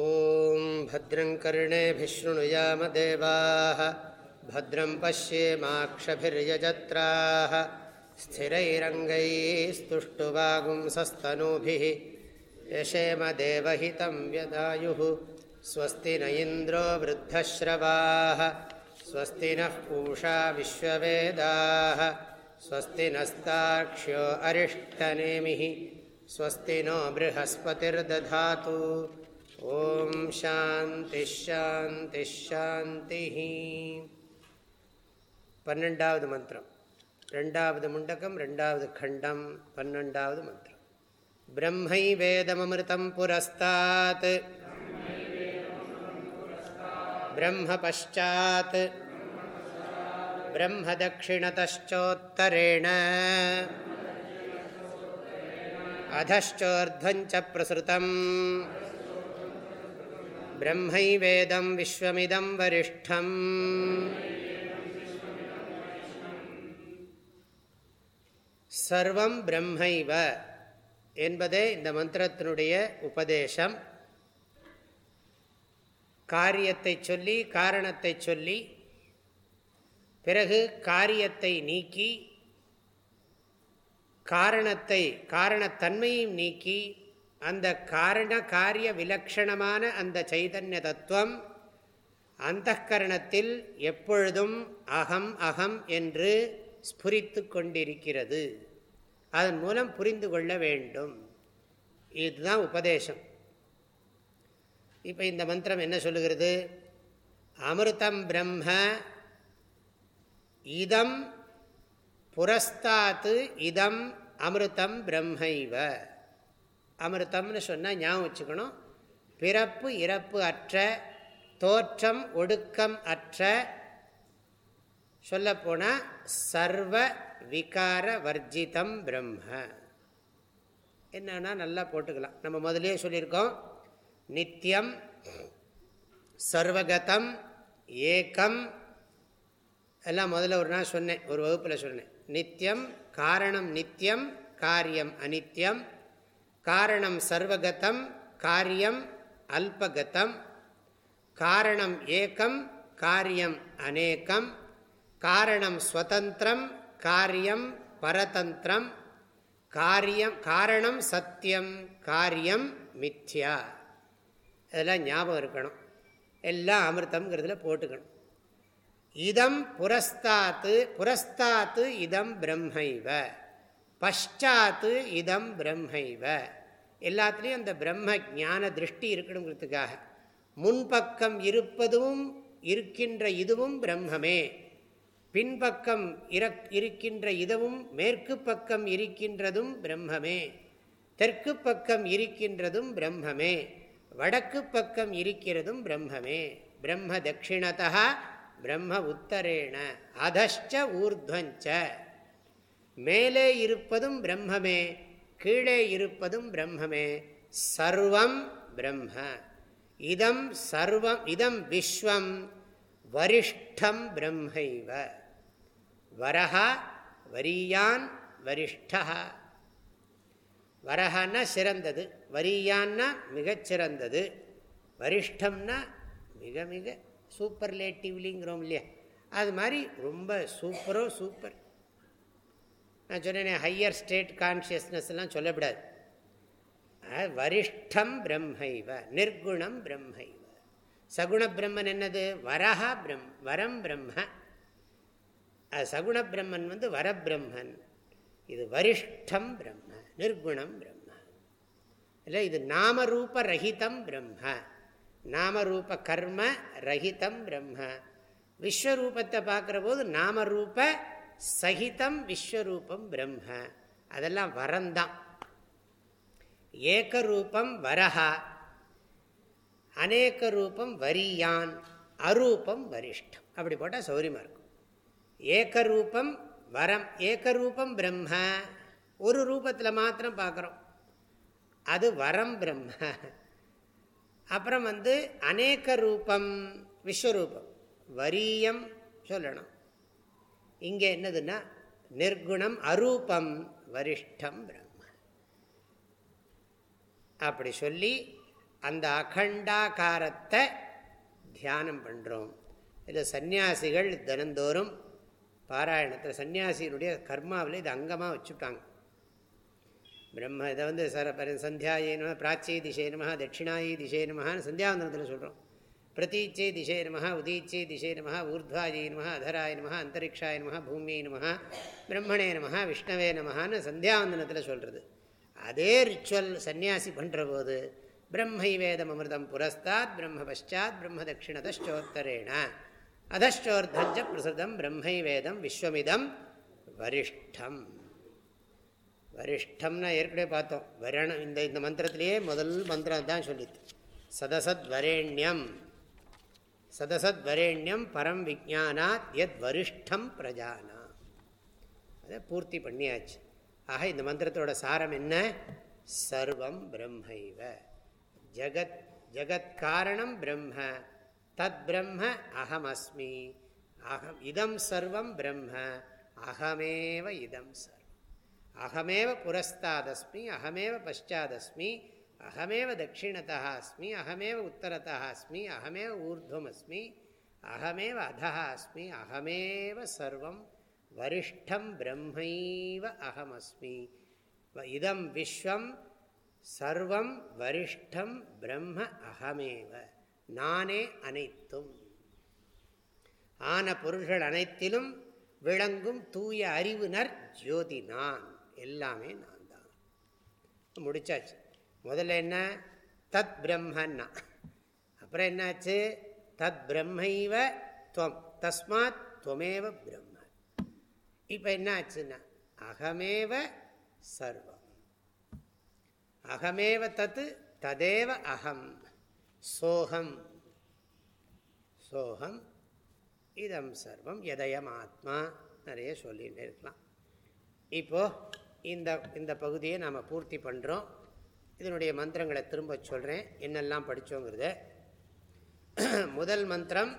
ॐ भद्रं कर्णेभिशृणुयामदेवाः भद्रं पश्येमाक्षभिर्यजत्राः स्थिरैरङ्गैस्तुष्टुवागुंसस्तनूभिः यशेमदेवहितं व्यदायुः स्वस्ति न इन्द्रो वृद्धश्रवाः स्वस्ति नः पूषा विश्ववेदाः स्वस्ति नस्ताक्ष्यो अरिष्टनेमिः स्वस्ति नो बृहस्पतिर्दधातु ॐ शान्तिश्शान्तिश्शान्तिः பன்னெண்டாவது மந்திரம் ரெண்டாவது முண்டகம் ரெண்டாவது खण्डं பன்னெண்டாவது மந்திரம் ब्रह्मै वेदममृतं पुरस्तात् ब्रह्म पश्चात् ब्रह्मदक्षिणतश्चोत्तरेण अधश्चोर्ध्वञ्च प्रसृतम् ब्रह्मैवेदं विश्वमिदं वरिष्ठम् சர்வம் பிரம்மைவ என்பதே இந்த மந்திரத்தினுடைய உபதேசம் காரியத்தை சொல்லி காரணத்தை சொல்லி பிறகு காரியத்தை நீக்கி காரணத்தை காரணத்தன்மையும் நீக்கி அந்த காரண காரிய விலக்ஷணமான அந்த சைதன்ய தத்துவம் அந்த கரணத்தில் எப்பொழுதும் அகம் அகம் என்று ஸ்புரித்து கொண்டிருக்கிறது. அதன் மூலம் புரிந்து கொள்ள வேண்டும். இதுதான் உபதேசம். இப்போ இந்த மந்திரம் என்ன சொல்லுகிறது? அமிர்தம் பிரம்ம இதம் புரஸ்தாத்து இதம் அமிர்தம் பிரம்மைவ. அமிர்தம்னு சொன்னால் ஞாபகம் வச்சுக்கணும். பிறப்பு இறப்பு அற்ற தோற்றம் ஒடுக்கம் அற்ற. சொல்லப்போனால் சர்வ விகார வர்ஜிதம் பிரம்ம. என்னன்னா நல்லா போட்டுக்கலாம். நம்ம முதலே சொல்லியிருக்கோம். நித்தியம் சர்வகதம் ஏக்கம் எல்லாம் முதல்ல ஒரு நாள் சொன்னேன் ஒரு வகுப்பில் சொன்னேன். நித்தியம் காரணம் நித்தியம் காரியம் அனித்யம். காரணம் சர்வகதம் காரியம் அல்பகதம். காரணம் ஏக்கம் காரியம் அநேக்கம். காரணம் ஸ்வதந்திரம் காரியம் பரதந்திரம். காரியம் காரணம் சத்தியம் காரியம் மித்யா. இதெல்லாம் ஞாபகம் இருக்கணும். எல்லாம் அமிர்தம்ங்கிறதுல போட்டுக்கணும். இதம் புரஸ்தாத்து புரஸ்தாத்து இதம் பிரம்மைவ. பஷாத்து இதம் பிரம்மைவ. எல்லாத்துலேயும் அந்த பிரம்ம ஞான திருஷ்டி இருக்கணுங்கிறதுக்காக. முன்பக்கம் இருப்பதும் இருக்கின்ற இதுவும் பிரம்மமே. பின்பக்கம் இருக்கின்ற இதுவும் மேற்கு பக்கம் இருக்கின்றதும் பிரம்மமே. தெற்கு பக்கம் இருக்கின்றதும் பிரம்மமே. வடக்கு பக்கம் இருக்கிறதும் பிரம்மமே. பிரம்ம தட்சிணதா பிரம்ம உத்தரேண அதஷ்ட ஊர்துவஞ்ச. மேலே இருப்பதும் பிரம்மமே. கீழே இருப்பதும் பிரம்மமே. சர்வம் பிரம்ம. இதம் சர்வம் இதம் விஸ்வம். வரிஷ்டம் பிரம்மைவ. வரஹா வரியான் வரிஷ்டா வரஹன்னா சிறந்தது வரியான்னா மிகச்சிறந்தது வரிஷ்டம்னா மிக மிக சூப்பர் லேட்டிவ்லிங்கிறோம் இல்லையா? அது மாதிரி ரொம்ப சூப்பரோ சூப்பர். நான் சொன்னேன் ஹையர் ஸ்டேட் கான்ஷியஸ்னஸ்லாம் சொல்லக்கூடாது வரிஷ்டம் பிரம்மைவ நிர்குணம் பிரம்மைவ. சகுண பிரம்மன் என்னது? வரஹா பிரம் வரம் பிரம்ம. சகுண பிரம்மன் வந்து வரபிரம்மன் இது வரிஷ்டம் பிரம்ம நிர்குணம் பிரம்ம. இல்லை இது நாமரூப ரஹிதம் பிரம்ம. நாமரூப கர்ம ரஹிதம் பிரம்ம. விஸ்வரூபத்தை பார்க்குற போது நாமரூப சகிதம் விஸ்வரூபம் பிரம்ம. அதெல்லாம் வரந்தான். ஏகரூபம் வரஹா. அநேக ரூபம் வரியான். அரூபம் வரிஷ்டம். அப்படி போட்டால் சௌரியமாக இருக்கும். ஏகரூபம் வரம். ஏகரூபம் பிரம்ம. ஒரு ரூபத்தில் மாத்திரம் பார்க்குறோம் அது வரம் பிரம்ம. அப்புறம் வந்து அநேக ரூபம் விஸ்வரூபம். வரியம் சொல்லணும். இங்கே என்னதுன்னா நிர்குணம் அரூபம் வரிஷ்டம் பிரம்ம. அப்படி சொல்லி அந்த அகண்டாகாரத்தை தியானம் பண்ணுறோம் இதில் சன்னியாசிகள் தினந்தோறும் பாராயணத்தில் சன்னியாசியினுடைய கர்மாவில் இது அங்கமாக வச்சுட்டாங்க. பிரம்ம இதை வந்து சர சந்தியாயே நம பிராச்சிய திசை நம தட்சிணாயி திசை நமஹான்னு சந்தியாவந்தனத்தில் சொல்கிறோம் பிரதீச்சை திசை நம உதீச்சை திசை நம ஊர்த்வாஜை நம அதராய நம அந்தரிக்ஷாய நம பூமியை நம பிரம்மணே நம விஷ்ணவே நமஹான்னு சந்தியாவந்தனத்தில் சொல்கிறது அதே ரிச்சுவல் சன்னியாசி பண்ணுற போது பிரம்மை வேதம் அமிர்தம் புரஸ்தாத் பிரம்ம பஷாத் பிரம்ம தட்சிணதோத்தரேண அதோர்தஞ்ச பிரசுதம் பிரம்மை வேதம் விஸ்வமிதம் வரிஷ்டம். வரிஷ்டம்னா ஏற்கனவே பார்த்தோம். வரணம் இந்த இந்த மந்திரத்திலேயே முதல் மந்திரம் தான் சொல்லிது. சதசத் வரேண்யம் சதசத் வரேண்யம் பரம் விஜானாத் எத் வரிஷ்டம் பிரஜானா. அதை பூர்த்தி பண்ணியாச்சு. ஆக இந்த மந்திரத்தோட சாரம் என்ன? சர்வம் பிரம்மைவ. ஜகத் ஜகத்காரணம் பிரம்ம. தத் பிரம்ம அகமஸ்மி. அகம் இதம் சர்வம் பிரம்ம. அகமேவ இதம் சர்வம். அகமேவ புரஸ்தாதஸ்மி அகமேவ பஷாதஸ்மி அகமேவ தட்சிணத்தா அஸ்மி அகமேவ உத்தரத்தா அஸ்மி அகமேவ ஊர்துவம் அஸ்மி அகமேவ அதா அஸ்மி அகமேவ சர்வம் வரிஷ்டம் பிரம்மைவ அகமஸ்மி இதம் விஸ்வம் சர்வம் வரிஷ்டம் பிரம்ம அகமேவ நானே அனைத்தும். ஆன பொருள்கள் அனைத்திலும் விளங்கும் தூய அறிவுனர் ஜோதி நான். எல்லாமே நான் தான் முடிச்சாச்சு. முதல்ல என்ன தத் பிரம்மன்னா. அப்புறம் என்னாச்சு? தத் பிரம்மைவ துவம். தஸ்மாத் துவமேவ பிரம்ம. இப்போ என்ன ஆச்சுன்னா அகமேவ சர்வம். அகமேவ தத்து ததேவ அகம். சோகம். சோகம். இதம் சர்வம் எதயம் ஆத்மா. நிறைய சொல்லிகிட்டே இருக்கலாம். இப்போது இந்த இந்த பகுதியை நாம் பூர்த்தி பண்ணுறோம் இதனுடைய மந்திரங்களை திரும்ப சொல்கிறேன் என்னெல்லாம் படித்தோங்கிறத முதல் மந்திரம்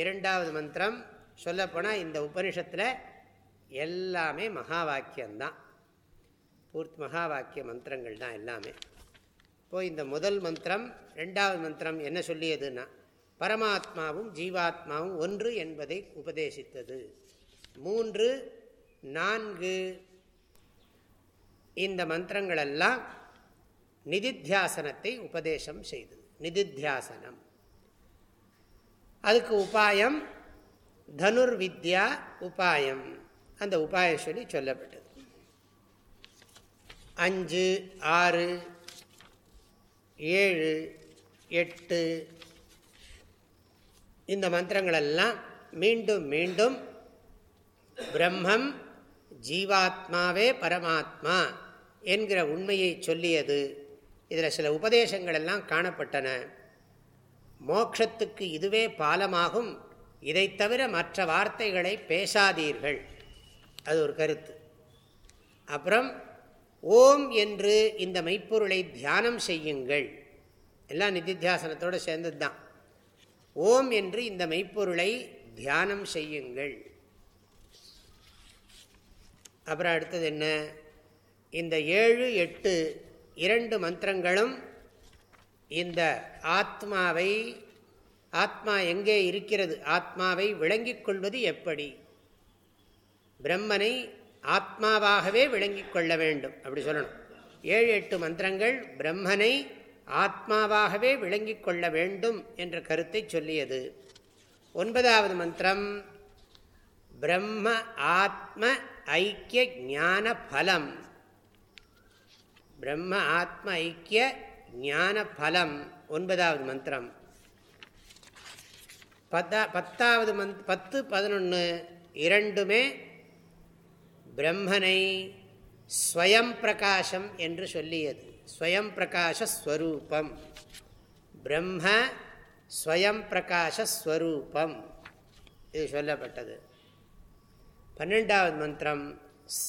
இரண்டாவது மந்திரம் சொல்லப்போனால் இந்த உபனிஷத்தில் எல்லாமே மகா வாக்கியம்தான் பூர்த்தி மகா வாக்கிய மந்திரங்கள் தான் எல்லாமே. இப்போது இந்த முதல் மந்திரம் ரெண்டாவது மந்திரம் என்ன சொல்லியதுன்னா பரமாத்மாவும் ஜீவாத்மாவும் ஒன்று என்பதை உபதேசித்தது. மூன்று நான்கு இந்த மந்திரங்களெல்லாம் நிதித்தியாசனத்தை உபதேசம் செய்தது. நிதித்தியாசனம். அதுக்கு உபாயம் தனுர்வித்யா உபாயம். அந்த உபாயம் சொல்லி சொல்லப்பட்டது. அஞ்சு ஆறு ஏழு எட்டு. இந்த மந்திரங்களெல்லாம் மீண்டும் மீண்டும் பிரம்மம் ஜீவாத்மாவே பரமாத்மா என்கிற உண்மையை சொல்லியது. இதில் சில உபதேசங்கள் எல்லாம் காணப்பட்டன. மோக்ஷத்துக்கு இதுவே பாலமாகும். இதை தவிர மற்ற வார்த்தைகளை பேசாதீர்கள். அது ஒரு கருத்து. அப்புறம் ஓம் என்று இந்த மெய்ப்பொருளை தியானம் செய்யுங்கள். எல்லாம் நிதித்தியாசனத்தோடு சேர்ந்தது தான். ஓம் என்று இந்த மெய்ப்பொருளை தியானம் செய்யுங்கள். அப்புறம் அடுத்தது என்ன? இந்த ஏழு எட்டு இரண்டு மந்திரங்களும் இந்த ஆத்மாவை ஆத்மா எங்கே இருக்கிறது? ஆத்மாவை விளங்கிக் கொள்வது எப்படி? பிரம்மனை ஆத்மாவாகவே விளங்கிக் கொள்ள வேண்டும். அப்படி சொல்லணும். ஏழு எட்டு மந்திரங்கள் பிரம்மனை ஆத்மாவாகவே விளங்கிக் கொள்ள வேண்டும் என்ற கருத்தை சொல்லியது. ஒன்பதாவது மந்திரம் பிரம்ம ஆத்ம ஐக்கிய ஞான பலம். பிரம்ம ஆத்ம ஐக்கிய ஞான பலம் ஒன்பதாவது மந்திரம். பத்தா பத்தாவது மந்த் பத்து பதினொன்று இரண்டுமே பிரம்மனை ஸ்வயம் பிரகாசம் என்று சொல்லியது. ஸ்வயம் பிரகாஷஸ்வரூபம் பிரம்ம ஸ்வயம் பிரகாஷஸ்வரூபம் இது சொல்லப்பட்டது. பன்னெண்டாவது மந்திரம்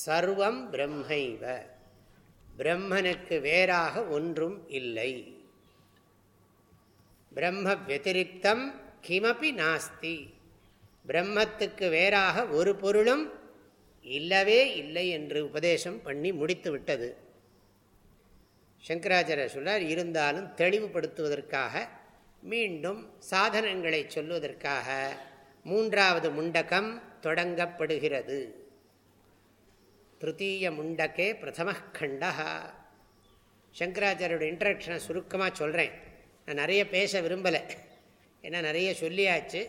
சர்வம் பிரம்மைவ. பிரம்மனுக்கு வேறாக ஒன்றும் இல்லை. பிரம்ம வத்திரிக்தம் கிமப்பி நாஸ்தி. பிரம்மத்துக்கு வேறாக ஒரு பொருளும் இல்லவே இல்லை என்று உபதேசம் பண்ணி முடித்து விட்டது. சங்கராச்சாரிய சொல்றார் இருந்தாலும் தெளிவுபடுத்துவதற்காக மீண்டும் சாதனங்களை சொல்வதற்காக மூன்றாவது முண்டகம் தொடங்கப்படுகிறது. திருத்தீய முண்டக்கே பிரதம கண்டா சங்கராச்சாரியோட இன்ட்ரடக்ஷனை சுருக்கமாக சொல்கிறேன் நான் நிறைய பேச விரும்பலை. ஏன்னா நிறைய சொல்லியாச்சு.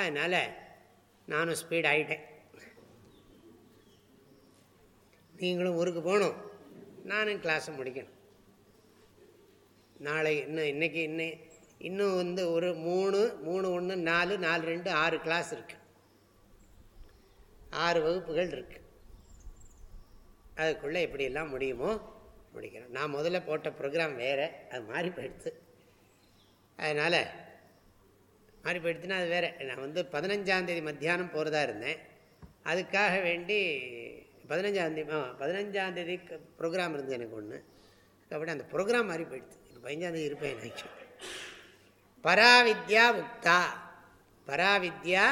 அதனால் நானும் ஸ்பீட் ஆகிட்டேன் நீங்களும் ஊருக்கு போகணும். நானும் கிளாஸை முடிக்கணும். நாளை இன்னும் இன்றைக்கி இன்னும் இன்னும் வந்து ஒரு மூணு மூணு ஒன்று நாலு நாலு ரெண்டு ஆறு கிளாஸ் இருக்குது ஆறு வகுப்புகள் இருக்குது அதுக்குள்ளே எப்படியெல்லாம் முடியுமோ? முடிக்கணும். நான் முதல்ல போட்ட ப்ரோக்ராம் வேறு. அது மாறி போயிடுத்து அதனால் மாறி போயிடுச்சுன்னா அது வேறு. நான் வந்து பதினஞ்சாந்தேதி மத்தியானம் போகிறதா இருந்தேன். அதுக்காக வேண்டி பதினஞ்சாந்தேதி ஆ பதினஞ்சாந்தேதி ப்ரோக்ராம் இருந்தது எனக்கு ஒன்று அப்படி அந்த ப்ரோக்ராம் மாறி போயிடுச்சு. இப்போ பதினஞ்சாந்தேதி இருப்பேன் எனக்கு பராவித்யா உக்தா பராவித்யா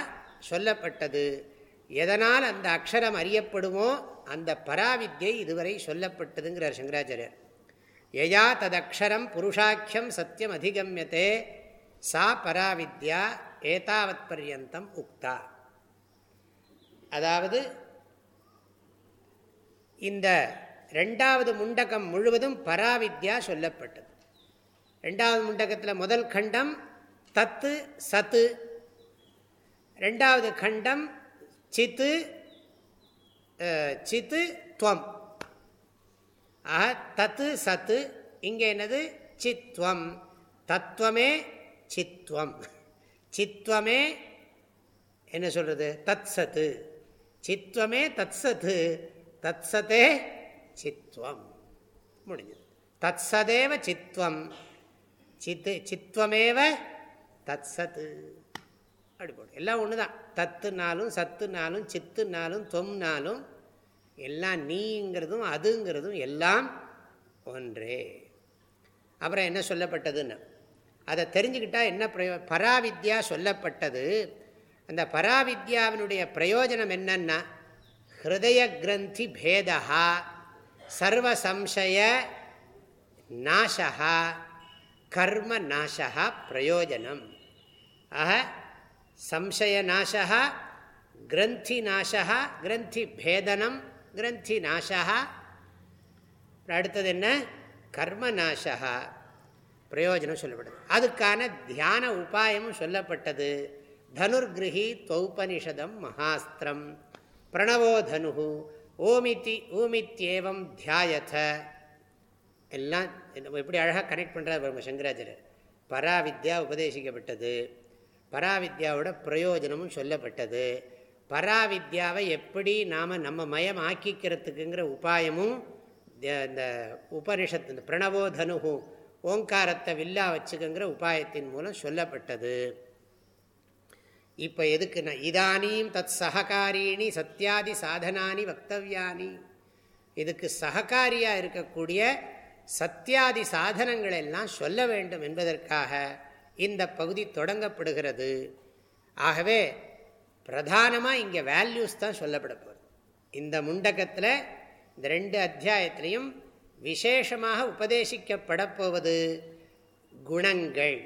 சொல்லப்பட்டது. எதனால் அந்த அக்ஷரம் அறியப்படுமோ அந்த பராவித்யை இதுவரை சொல்லப்பட்டதுங்கிறார் சங்கராச்சாரியர். யயா ததக்ஷரம் புருஷாக்கியம் சத்தியம் அதிகமியத்தே சா பராவித்யா ஏதாவத் பர்யந்தம் உக்தா. அதாவது இந்த ரெண்டாவது முண்டகம் முழுவதும் பராவித்யா சொல்லப்பட்டது. ரெண்டாவது முண்டகத்தில் முதல் கண்டம் தத்து சத்து ரெண்டாவது கண்டம் சித்து சித்து துவம். ஆக தத்து சத்து. இங்கே என்னது? சித்வம். தத்துவமே சித்வம். சித்வமே என்ன சொல்கிறது தத் சத்து சித்வமே தத் சத்து தத் சத்தே சித்வம். முடிஞ்சது. தத் சதேவ சித்வம். சித்து சித்வமேவ தத் சத்து அப்படி போடும் எல்லாம் ஒன்று தான் தத்துனாலும் சத்துனாலும் சித்துனாலும் தொம்னாலும் எல்லாம் நீங்கிறதும் அதுங்கிறதும் எல்லாம் ஒன்றே. அப்புறம் என்ன சொல்லப்பட்டதுன்னு? அதை தெரிஞ்சுக்கிட்டால் என்ன பிரயோ பராவித்யா சொல்லப்பட்டது. அந்த பராவித்யாவினுடைய பிரயோஜனம் என்னன்னா ஹிருதய கிரந்தி பேதா சர்வசம்சய நாசா கர்ம நாசா பிரயோஜனம். ஆக சம்சய நாசா கிரந்தி நாசா கிரந்தி பேதனம் கிரந்தி நாசா அடுத்தது என்ன கர்ம நாசா பிரயோஜனம் சொல்லப்படுது அதுக்கான தியான உபாயமும் சொல்லப்பட்டது தனுர்கிருஹி தௌபனிஷதம் மகாஸ்திரம் பிரணவோ தனு ஓமித்தி ஊமித்யேவம் தியாயத எல்லாம் எப்படி அழகாக கனெக்ட் பண்ணுறாரு சங்கராச்சாரியர் பராவித்யா உபதேசிக்கப்பட்டது பராவித்யாவோட பிரயோஜனமும் சொல்லப்பட்டது. பராவித்யாவை எப்படி நாம் நம்ம மயம் ஆக்கிக்கிறதுக்குங்கிற உபாயமும் இந்த உபனிஷத்து இந்த பிரணவோ தனுகு ஓங்காரத்தை வில்லா வச்சுக்கங்கிற உபாயத்தின் மூலம் சொல்லப்பட்டது. இப்போ எதுக்குன்னா இதானீம் தத் சககாரீணி சத்தியாதி சாதனானி வக்தவியானி. இதுக்கு சககாரியாக இருக்கக்கூடிய சத்தியாதி சாதனங்கள் எல்லாம் சொல்ல வேண்டும் என்பதற்காக இந்த பகுதி தொடங்கப்படுகிறது. ஆகவே பிரதானமாக இங்கே வேல்யூஸ் தான் சொல்லப்பட போகுது. இந்த முண்டகத்தில் இந்த ரெண்டு அத்தியாயத்திலையும் விசேஷமாக உபதேசிக்கப்பட போவது குணங்கள்.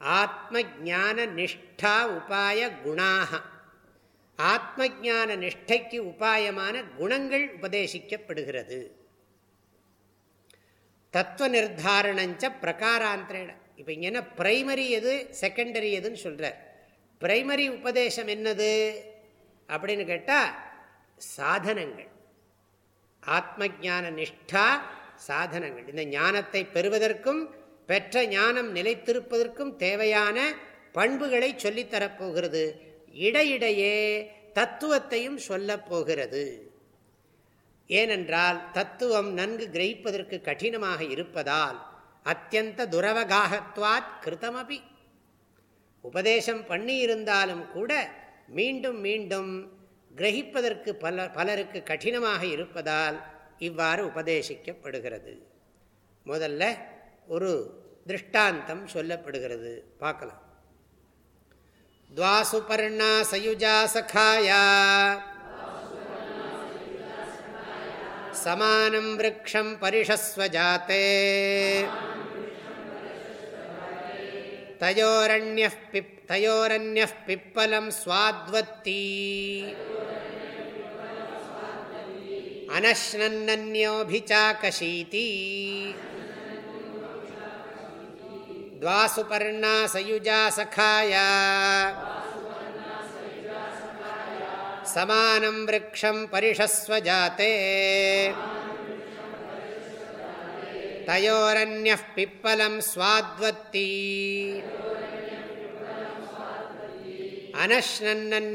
ஆத்ம ஜான நிஷ்டா உபாய குணாக ஆத்ம ஜான நிஷ்டைக்கு உபாயமான குணங்கள் உபதேசிக்கப்படுகிறது. தத்துவ நிர்தாரணஞ்ச பிரகாராந்திரேன. இப்போ இங்கே என்ன பிரைமரி எது செகண்டரி எதுன்னு சொல்கிறார் பிரைமரி உபதேசம் என்னது? அப்படின்னு கேட்டால் சாதனங்கள். ஆத்ம ஜான நிஷ்டா சாதனங்கள். இந்த ஞானத்தை பெறுவதற்கும் பெற்ற ஞானம் நிலைத்திருப்பதற்கும் தேவையான பண்புகளை சொல்லித்தரப்போகிறது இடையிடையே தத்துவத்தையும் சொல்லப் போகிறது. ஏனென்றால் தத்துவம் நன்கு கிரகிப்பதற்கு கடினமாக இருப்பதால் அத்தியந்த துரவகாகத்வாத் கிருத்தமபி உபதேசம் பண்ணியிருந்தாலும் கூட மீண்டும் மீண்டும் கிரகிப்பதற்கு பல பலருக்கு கடினமாக இருப்பதால் இவ்வாறு உபதேசிக்கப்படுகிறது முதல்ல ஒரு திருஷ்டாந்தம் சொல்லப்படுகிறது பார்க்கலாம் துவாசுபர்ணா சயுஜா சகாயா समानं वृक्षं परिषस्वजाते तयोरण्यः पिप् तयोरन्यः पिप्पलं स्वाद्वत्ती। अनश्नन्नन्योऽभिचाकशीति। द्वासुपर्णा सयुजा सखाया समानं वृक्षं परिषस्वजाते तयोरन्यः पिप्पलं स्वाद्वत्ती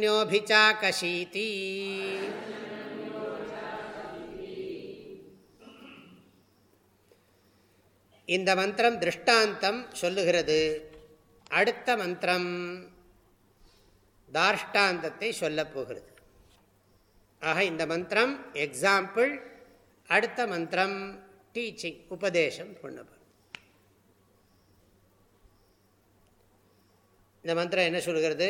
अनश्नन्नन्योऽभिचाकशीति இந்த மந்திரம் திருஷ்டாந்தம் சொல்லுகிறது அடுத்த மந்திரம் தார்ஷ்டாந்தத்தை சொல்லப் போகிறது ஆக இந்த மந்திரம் எக்ஸாம்பிள் அடுத்த மந்திரம் டீச்சிங் உபதேசம் பண்ணப்படும் இந்த மந்திரம் என்ன சொல்கிறது?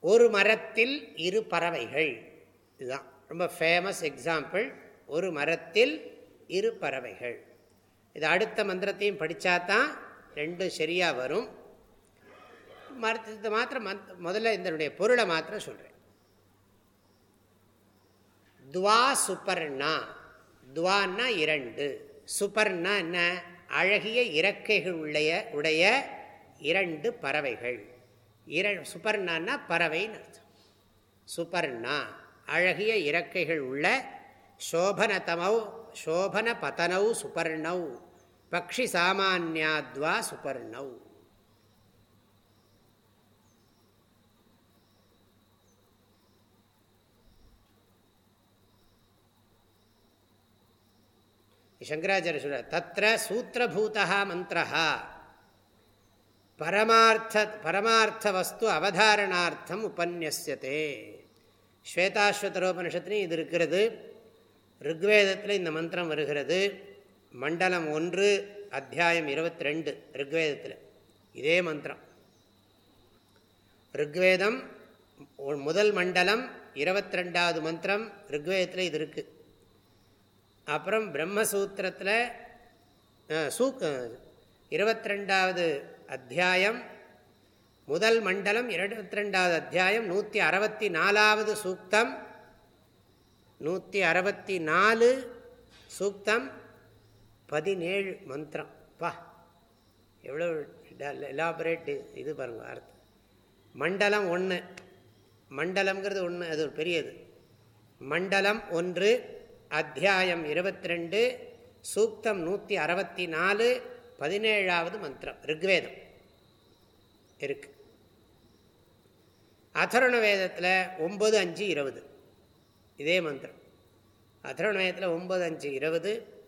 ஒரு மரத்தில் இரு பறவைகள். இதுதான். ரொம்ப ஃபேமஸ் எக்ஸாம்பிள் ஒரு மரத்தில் இரு பறவைகள். இது அடுத்த மந்திரத்தையும் படித்தா தான் ரெண்டும் சரியாக வரும். மரத்தை மாத்திரம் முதல்ல இதனுடைய பொருளை மாத்திரம் சொல்கிறேன் துவா சுப்பர்ணா துவான்னா இரண்டு சுப்பர்ணா என்ன அழகிய இறக்கைகள் உடைய உடைய இரண்டு பறவைகள். இர சுபர்ணான்னா பறவைன்னு அர்த்தம். சுபர்ணா அழகிய இறக்கைகள் உள்ள சோபனதமௌ சோபன பதனௌ சுபர்ணௌ பக்ஷி சாமானியாத்வா சுபர்ணௌ. சங்கராச்சாரிய சொல்ற தத்திர சூத்திரபூதா மந்திரா பரமார்த்த பரமார்த்த வஸ்து அவதாரணார்த்தம் உபன்யசியத்தே ஸ்வேதாஸ்வதரோபனிஷத்துலையும் இது இருக்கிறது. ருக்வேதத்தில் இந்த மந்திரம் வருகிறது. மண்டலம் ஒன்று அத்தியாயம் இருபத்தி ரெண்டு ருக்வேதத்தில். இதே மந்திரம். ருக்வேதம் முதல் மண்டலம் இருபத்தி ரெண்டாவது மந்திரம் ருக்வேதத்தில் இது இருக்குது அப்புறம் பிரம்மசூத்திரத்தில் சூ இருபத்தி ரெண்டாவது அத்தியாயம் முதல் மண்டலம் இருபத்தி ரெண்டாவது அத்தியாயம் நூற்றி அறுபத்தி நாலாவது சூக்தம் நூற்றி அறுபத்தி நாலு சூக்தம் பதினேழு மந்திரம். பா எவ்வளோ எலாபரேட் இது பாருங்க அர்த்தம். மண்டலம் ஒன்று மண்டலம்ங்கிறது ஒன்று அது ஒரு பெரியது. மண்டலம் ஒன்று அத்தியாயம் இருபத்தி ரெண்டு சூக்தம் நூற்றி அறுபத்தி நாலு பதினேழாவது மந்திரம் ரிக்வேதம். இருக்கு. அதருண வேதத்தில் ஒம்பது அஞ்சு இருபது. இதே மந்திரம். அதருண வேதத்தில் ஒம்பது அஞ்சு இருபது.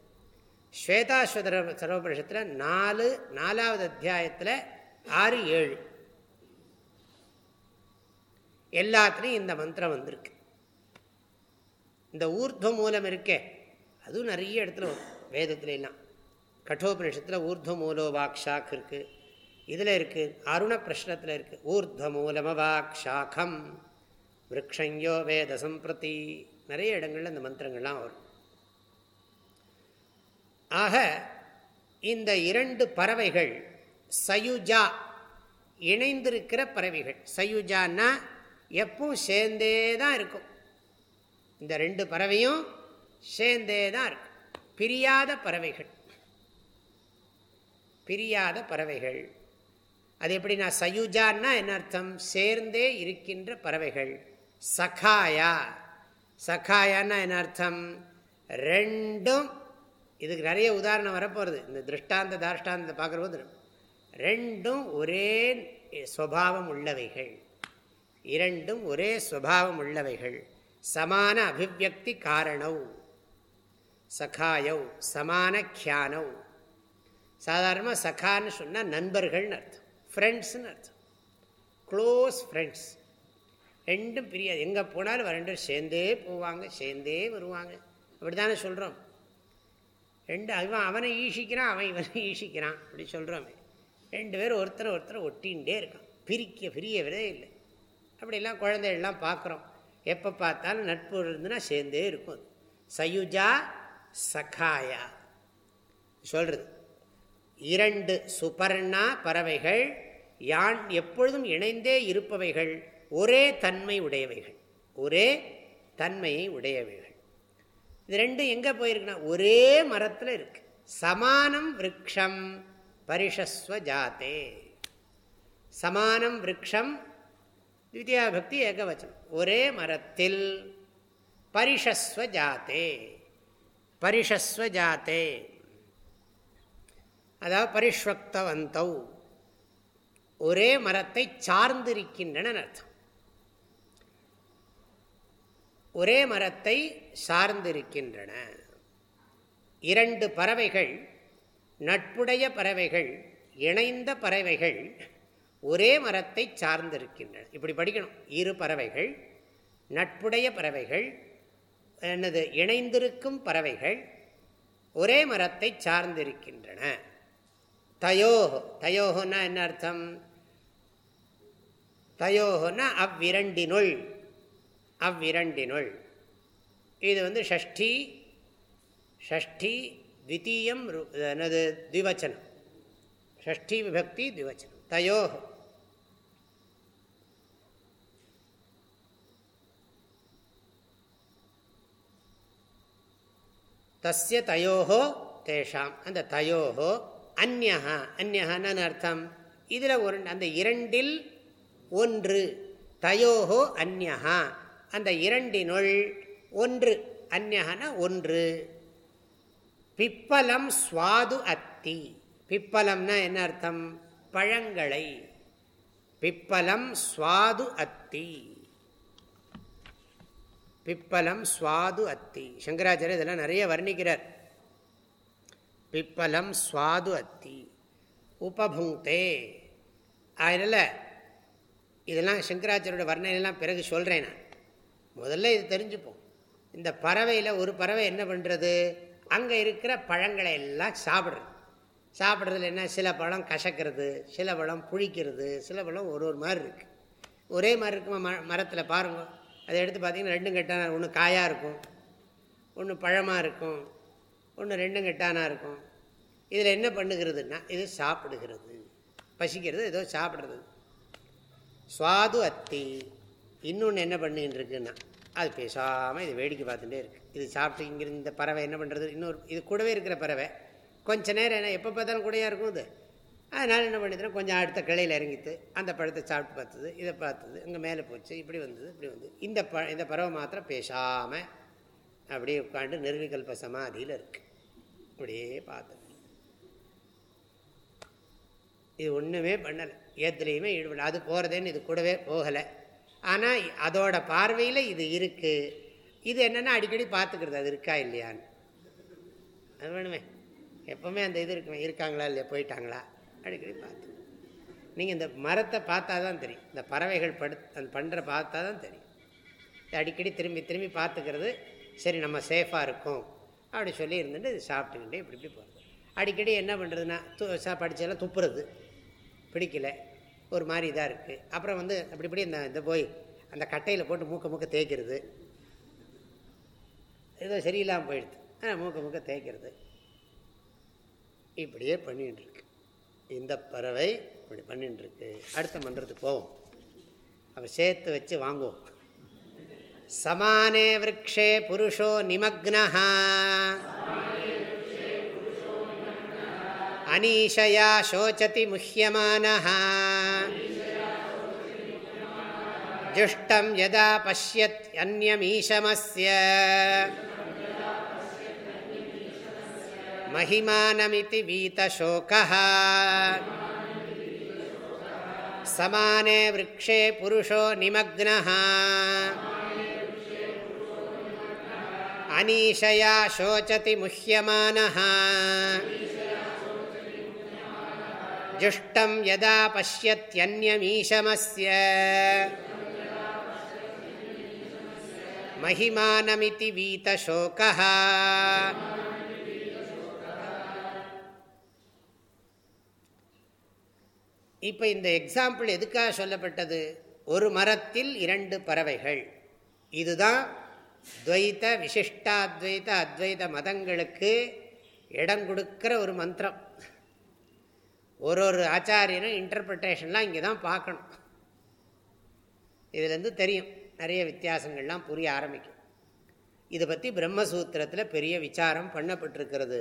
ஸ்வேதாஸ்வதர சர்வபரிஷத்தில் நாலு நாலாவது அத்தியாயத்தில் ஆறு ஏழு. எல்லாத்துலேயும் இந்த மந்திரம் வந்திருக்கு. இந்த ஊர்துவ மூலம் இருக்கே. அதுவும் நிறைய இடத்துல வேதத்துல எல்லாம். கட்டோபனிஷத்தில் ஊர்துவ மூலோ வாக்ஷாக் இருக்குது இதில் இருக்குது அருண பிரஷ்னத்தில் இருக்குது ஊர்துவ மூலம வாக்ஷாக்கம் விரக்ஷங்கோ வேத சம்பிரதி. நிறைய இடங்களில் இந்த மந்திரங்கள்லாம் வரும். ஆக இந்த இரண்டு பறவைகள் சயுஜா இணைந்திருக்கிற பறவைகள். சயுஜான்னா எப்பவும் சேர்ந்தே தான் இருக்கும். இந்த ரெண்டு பறவையும் சேர்ந்தே தான் இருக்கு. பிரியாத பறவைகள். பிரியாத பறவைகள். அது எப்படி நான் சயுஜான்னா என்ன அர்த்தம்? சேர்ந்தே இருக்கின்ற பறவைகள். சகாயா. சகாயான்னா என்ன அர்த்தம்? ரெண்டும் இதுக்கு நிறைய உதாரணம் வரப்போகிறது இந்த திருஷ்டாந்த தாஷ்டாந்தத்தை பார்க்குறபோது ரெண்டும் ஒரே சுவாவம் உள்ளவைகள். இரண்டும் ஒரே சுவாவம் உள்ளவைகள். சமான அபிவியக்தி காரணவ் சகாயவ் சமான கியானவ் சாதாரணமாக சகான்னு சொன்னால் நண்பர்கள்னு அர்த்தம். ஃப்ரெண்ட்ஸ்னு அர்த்தம். க்ளோஸ் ஃப்ரெண்ட்ஸ் ரெண்டும் பிரியாது. எங்கே போனாலும் ரெண்டும் சேர்ந்தே போவாங்க சேர்ந்தே வருவாங்க. அப்படி தானே சொல்கிறோம் ரெண்டு அவன் அவனை ஈஷிக்கிறான் அவன் இவனை ஈஷிக்கிறான். அப்படி சொல்கிறோமே ரெண்டு பேரும் ஒருத்தரை ஒருத்தரை ஒட்டின்ண்டே இருக்கான். பிரிக்க பிரியவரே இல்லை. அப்படிலாம் குழந்தைகள்லாம் பார்க்குறோம். எப்போ பார்த்தாலும் நட்பு இருந்துன்னா சேர்ந்தே இருக்கும். சயுஜா சகாயா. சொல்கிறது இரண்டு சுபர்ணா பறவைகள் யான் எப்பொழுதும் இணைந்தே இருப்பவைகள் ஒரே தன்மை உடையவைகள். ஒரே தன்மையை உடையவைகள். இது ரெண்டும் எங்கே போயிருக்குன்னா ஒரே மரத்தில் இருக்கு. சமானம் விரக்ஷம் பரிஷஸ்வ ஜாத்தே. சமானம் விரக்ஷம் பக்தி ஏகவச்சனம் ஒரே மரத்தில் பரிஷஸ்வ ஜாத்தே பரிஷஸ்வ ஜாத்தே அதாவது பரிஷ்வக்தவந்தௌ. ஒரே மரத்தை சார்ந்திருக்கின்றன அர்த்தம். ஒரே மரத்தை சார்ந்திருக்கின்றன. இரண்டு பறவைகள் நட்புடைய பறவைகள் இணைந்த பறவைகள் ஒரே மரத்தை சார்ந்திருக்கின்றன. இப்படி படிக்கணும். இரு பறவைகள் நட்புடைய பறவைகள் என்னது இணைந்திருக்கும் பறவைகள் ஒரே மரத்தை சார்ந்திருக்கின்றன. தயோஹோ தயோகோன்னா என்ன அர்த்தம்? தயோகோன்னா அவ்விரண்டினுள் அவ்விரண்டினுள். இது வந்து ஷஷ்டி ஷஷ்டி த்வித்தீயம் என்னது திவச்சனம் ஷஷ்டி விபக்தி திவச்சனம் தயோகோ தஸ்ய தயோஹோ தேஷாம் அந்த தயோஹோ அந்நா அந்நகான்னு அர்த்தம்? இதில் ஒரு அந்த இரண்டில் ஒன்று தயோஹோ அந்நகா அந்த இரண்டினுள் ஒன்று அந்நகன ஒன்று. பிப்பலம் சுவாது அத்தி. பிப்பலம்னா என்ன அர்த்தம்? பழங்களை. பிப்பலம் சுவாது அத்தி. பிப்பலம் சுவாது அத்தி. சங்கராச்சாரியர் இதெல்லாம் நிறைய வர்ணிக்கிறார். பிப்பலம் சுவாது அத்தி. உபபுங்கே. அதனால் இதெல்லாம் சங்கராச்சாரியோட வர்ணனையெல்லாம் பிறகு சொல்கிறேன் நான். முதல்ல இது தெரிஞ்சுப்போம். இந்த பறவையில் ஒரு பறவை என்ன பண்ணுறது அங்கே இருக்கிற பழங்களை எல்லாம் சாப்பிட்றது. சாப்பிட்றதுல என்ன? சில பழம் கசக்கிறது சில பழம் புழிக்கிறது சில பழம் ஒரு ஒரு மாதிரி இருக்குது ஒரே மாதிரி இருக்குமா ம மரத்தில் பாருங்கள் அதை எடுத்து பார்த்தீங்கன்னா ரெண்டும் கெட்டானா ஒன்று காயாக இருக்கும் ஒன்று பழமாக இருக்கும் ஒன்று ரெண்டும் கெட்டானா இருக்கும். இதில் என்ன பண்ணுகிறதுனா இது சாப்பிடுகிறது. பசிக்கிறது ஏதோ சாப்பிட்றது. சுவாது அத்தி. இன்னொன்று என்ன பண்ணின்னு இருக்குன்னா அது பேசாமல் இது வேடிக்கை பார்த்துட்டே இருக்குது இது சாப்பிட்டு இங்கே இந்த பறவை என்ன பண்ணுறது இன்னொரு இது கூடவே இருக்கிற பறவை. கொஞ்ச நேரம் என்ன எப்போ பார்த்தாலும் கூடையாக இருக்கும் இது அதனால் என்ன பண்ணிதுன்னா கொஞ்சம் அடுத்த கிளையில் இறங்கித்து அந்த பழத்தை சாப்பிட்டு பார்த்தது இதை பார்த்தது இங்கே மேலே போச்சு இப்படி வந்தது இப்படி வந்தது. இந்த ப இந்த பறவை மாத்திரம் பேசாமல் அப்படியே உட்காந்து நிர்விகல்ப சமாதியில் இருக்குது அப்படியே பார்த்தது. இது ஒன்றுமே பண்ணலை. ஏத்துலேயுமே ஈடுபடல அது போகிறதேன்னு இது கூடவே போகலை. ஆனால் அதோட பார்வையில் இது இருக்குது இது என்னென்னா அடிக்கடி பார்த்துக்கிறது அது இருக்கா இல்லையான்னு. அது வேணுமே. எப்போவுமே அந்த இது இருக்குமே. இருக்காங்களா இல்லையா? போயிட்டாங்களா? அடிக்கடி பார்த்து. நீங்கள் இந்த மரத்தை பார்த்தா தான் தெரியும். இந்த பறவைகள் படு அந்த பண்ணுற பார்த்தா தான் தெரியும் அடிக்கடி திரும்பி திரும்பி பார்த்துக்கிறது சரி நம்ம சேஃபாக இருக்கும். அப்படி சொல்லி இருந்துட்டு இது சாப்பிட்டுக்கிட்டே இப்படி இப்படி போகிறது அடிக்கடி என்ன பண்ணுறதுன்னா து படித்தெல்லாம் துப்புறது. பிடிக்கல. ஒரு மாதிரி இதாக இருக்குது அப்புறம் வந்து அப்படி இப்படி இந்த இந்த போய் அந்த கட்டையில் போட்டு மூக்க மூக்க தேய்க்கிறது. ஏதோ சரியில்லாமல் போயிடுது. மூக்க மூக்க தேய்க்கிறது. இப்படியே பண்ணிகிட்டு இருக்கு. இந்த பறவை இப்படி பண்ணிட்டு இருக்கு அடுத்த மன்றத்துக்கு போவோம் அப்போ சேர்த்து வச்சு வாங்குவோம் சமானே விரக்ஷே புருஷோ நிமக்னா அனீஷயா சோச்சதி முஹ்யமானः जुष्टं यदा पश्यत् अन्यमीशमस्य महिमानमिति वीतशोकः समाने वृक्षे पुरुषो निमग्नः अनीशया शोचति मुह्यमानः जुष्टं यदा पश्यत्यन्यमीशमस्य महिमानमिति वीतशोकः இப்போ இந்த எக்ஸாம்பிள் எதுக்காக சொல்லப்பட்டது? ஒரு மரத்தில் இரண்டு பறவைகள். இதுதான் துவைத்த விசிஷ்டாத்வைத அத்வைத மதங்களுக்கு இடம் கொடுக்குற ஒரு மந்திரம். ஒரு ஒரு ஆச்சாரியனும் இன்டர்பிரிட்டேஷன்லாம் இங்கே தான் பார்க்கணும். இதுலேருந்து தெரியும். நிறைய வித்தியாசங்கள்லாம் புரிய ஆரம்பிக்கும். இதை பற்றி பிரம்மசூத்திரத்தில் பெரிய விசாரம் பண்ணப்பட்டிருக்கிறது.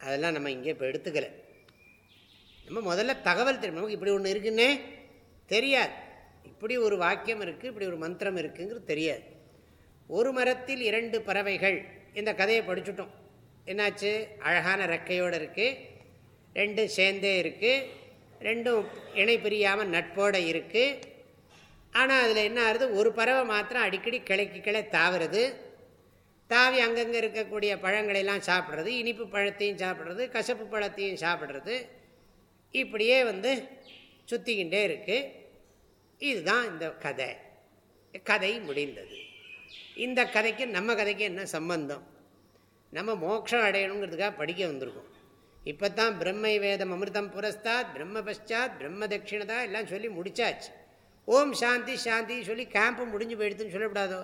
அதெல்லாம் நம்ம இங்கே இப்போ எடுத்துக்கலை. நம்ம முதல்ல தகவல் தெரியும். நமக்கு இப்படி ஒன்று இருக்குன்னே தெரியாது. இப்படி ஒரு வாக்கியம் இருக்குது இப்படி ஒரு மந்திரம் இருக்குங்கிறது தெரியாது. ஒரு மரத்தில் இரண்டு பறவைகள். இந்த கதையை படிச்சுட்டோம். என்னாச்சு? அழகான ரெக்கையோடு இருக்குது ரெண்டும் சேர்ந்தே இருக்குது ரெண்டும் இணை பிரியாமல் நட்போடு இருக்குது ஆனால் அதில் என்ன ஆகுது? ஒரு பறவை மாத்திரம் அடிக்கடி கிளைக்கு கிளை தாவுறது. தாவி அங்கங்கே இருக்கக்கூடிய பழங்களெல்லாம் சாப்பிட்றது. இனிப்பு பழத்தையும் சாப்பிட்றது. கசப்பு பழத்தையும் சாப்பிட்றது. இப்படியே வந்து சுற்றிக்கிட்டே இருக்குது இதுதான் இந்த கதை. கதை முடிந்தது. இந்த கதைக்கு நம்ம கதைக்கு என்ன சம்பந்தம்? நம்ம மோட்சம் அடையணுங்கிறதுக்காக படிக்க வந்திருக்கோம். இப்போ தான் பிரம்மை வேதம் அமிர்தம் புரஸ்தாத் பிரம்ம பஷாத் பிரம்ம தட்சிணதா எல்லாம் சொல்லி முடிச்சாச்சு. ஓம் சாந்தி சாந்தி சொல்லி கேம்ப்பு முடிஞ்சு போயிடுதுன்னு சொல்லக்கூடாதோ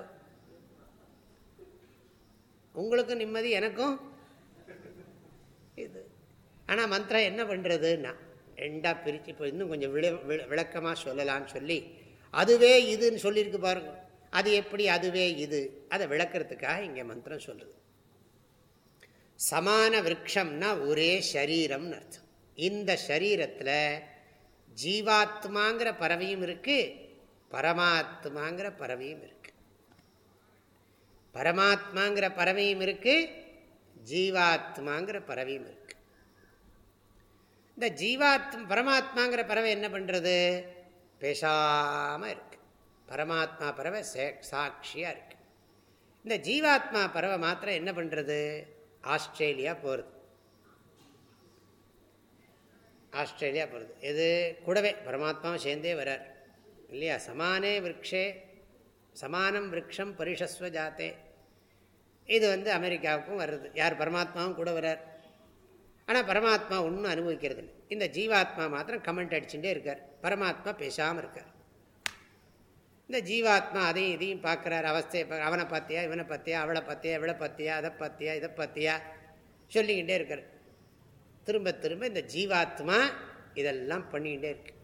உங்களுக்கும் நிம்மதி எனக்கும்? இது. ஆனால் மந்திரம் என்ன பண்ணுறதுன்னா ரெண்டாக பிரித்து இப்போ இன்னும் கொஞ்சம் விள விளக்கமாக சொல்லலான்னு சொல்லி அதுவே இதுன்னு சொல்லியிருக்கு பாருங்க. அது எப்படி? அதுவே இது. அதை விளக்கிறதுக்காக இங்கே மந்திரம் சொல்லுது. சமான விரக்ஷம்னா ஒரே சரீரம்னு அர்த்தம். இந்த சரீரத்தில் ஜீவாத்மாங்கிற பறவையும் இருக்கு பரமாத்மாங்கிற பறவையும் இருக்கு. பரமாத்மாங்கிற பறவையும் இருக்கு ஜீவாத்மாங்கிற பறவையும் இருக்கு. இந்த ஜீவாத் பரமாத்மாங்கிற பறவை என்ன பண்ணுறது பேசாமல் இருக்கு. பரமாத்மா பறவை சாட்சியாக இருக்கு. இந்த ஜீவாத்மா பறவை மாத்திரம் என்ன பண்ணுறது ஆஸ்திரேலியா போகிறது ஆஸ்திரேலியா போகிறது எது? கூடவே பரமாத்மாவும் சேர்ந்தே வரார். இல்லையா? சமானே விரக்ஷே சமானம் விரக்ஷம் பரிஷஸ்வ ஜாத்தே. இது வந்து அமெரிக்காவுக்கும் வருது. யார்? பரமாத்மாவும் கூட வர்றார் ஆனால் பரமாத்மா ஒன்றும் அனுபவிக்கிறது இல்லை இந்த ஜீவாத்மா மாத்திரம் கமெண்ட் அடிச்சுட்டே இருக்கார். பரமாத்மா பேசாமல் இருக்கார். இந்த ஜீவாத்மா அதையும் இதையும் பார்க்குறார். அவஸ்தையை அவனை பார்த்தியா இவனை பார்த்தியா அவளை பார்த்தியா இவளை பார்த்தியா அதை பார்த்தியா இதை பார்த்தியா சொல்லிக்கிட்டே இருக்கார். திரும்ப திரும்ப இந்த ஜீவாத்மா இதெல்லாம் பண்ணிக்கிட்டே இருக்கு.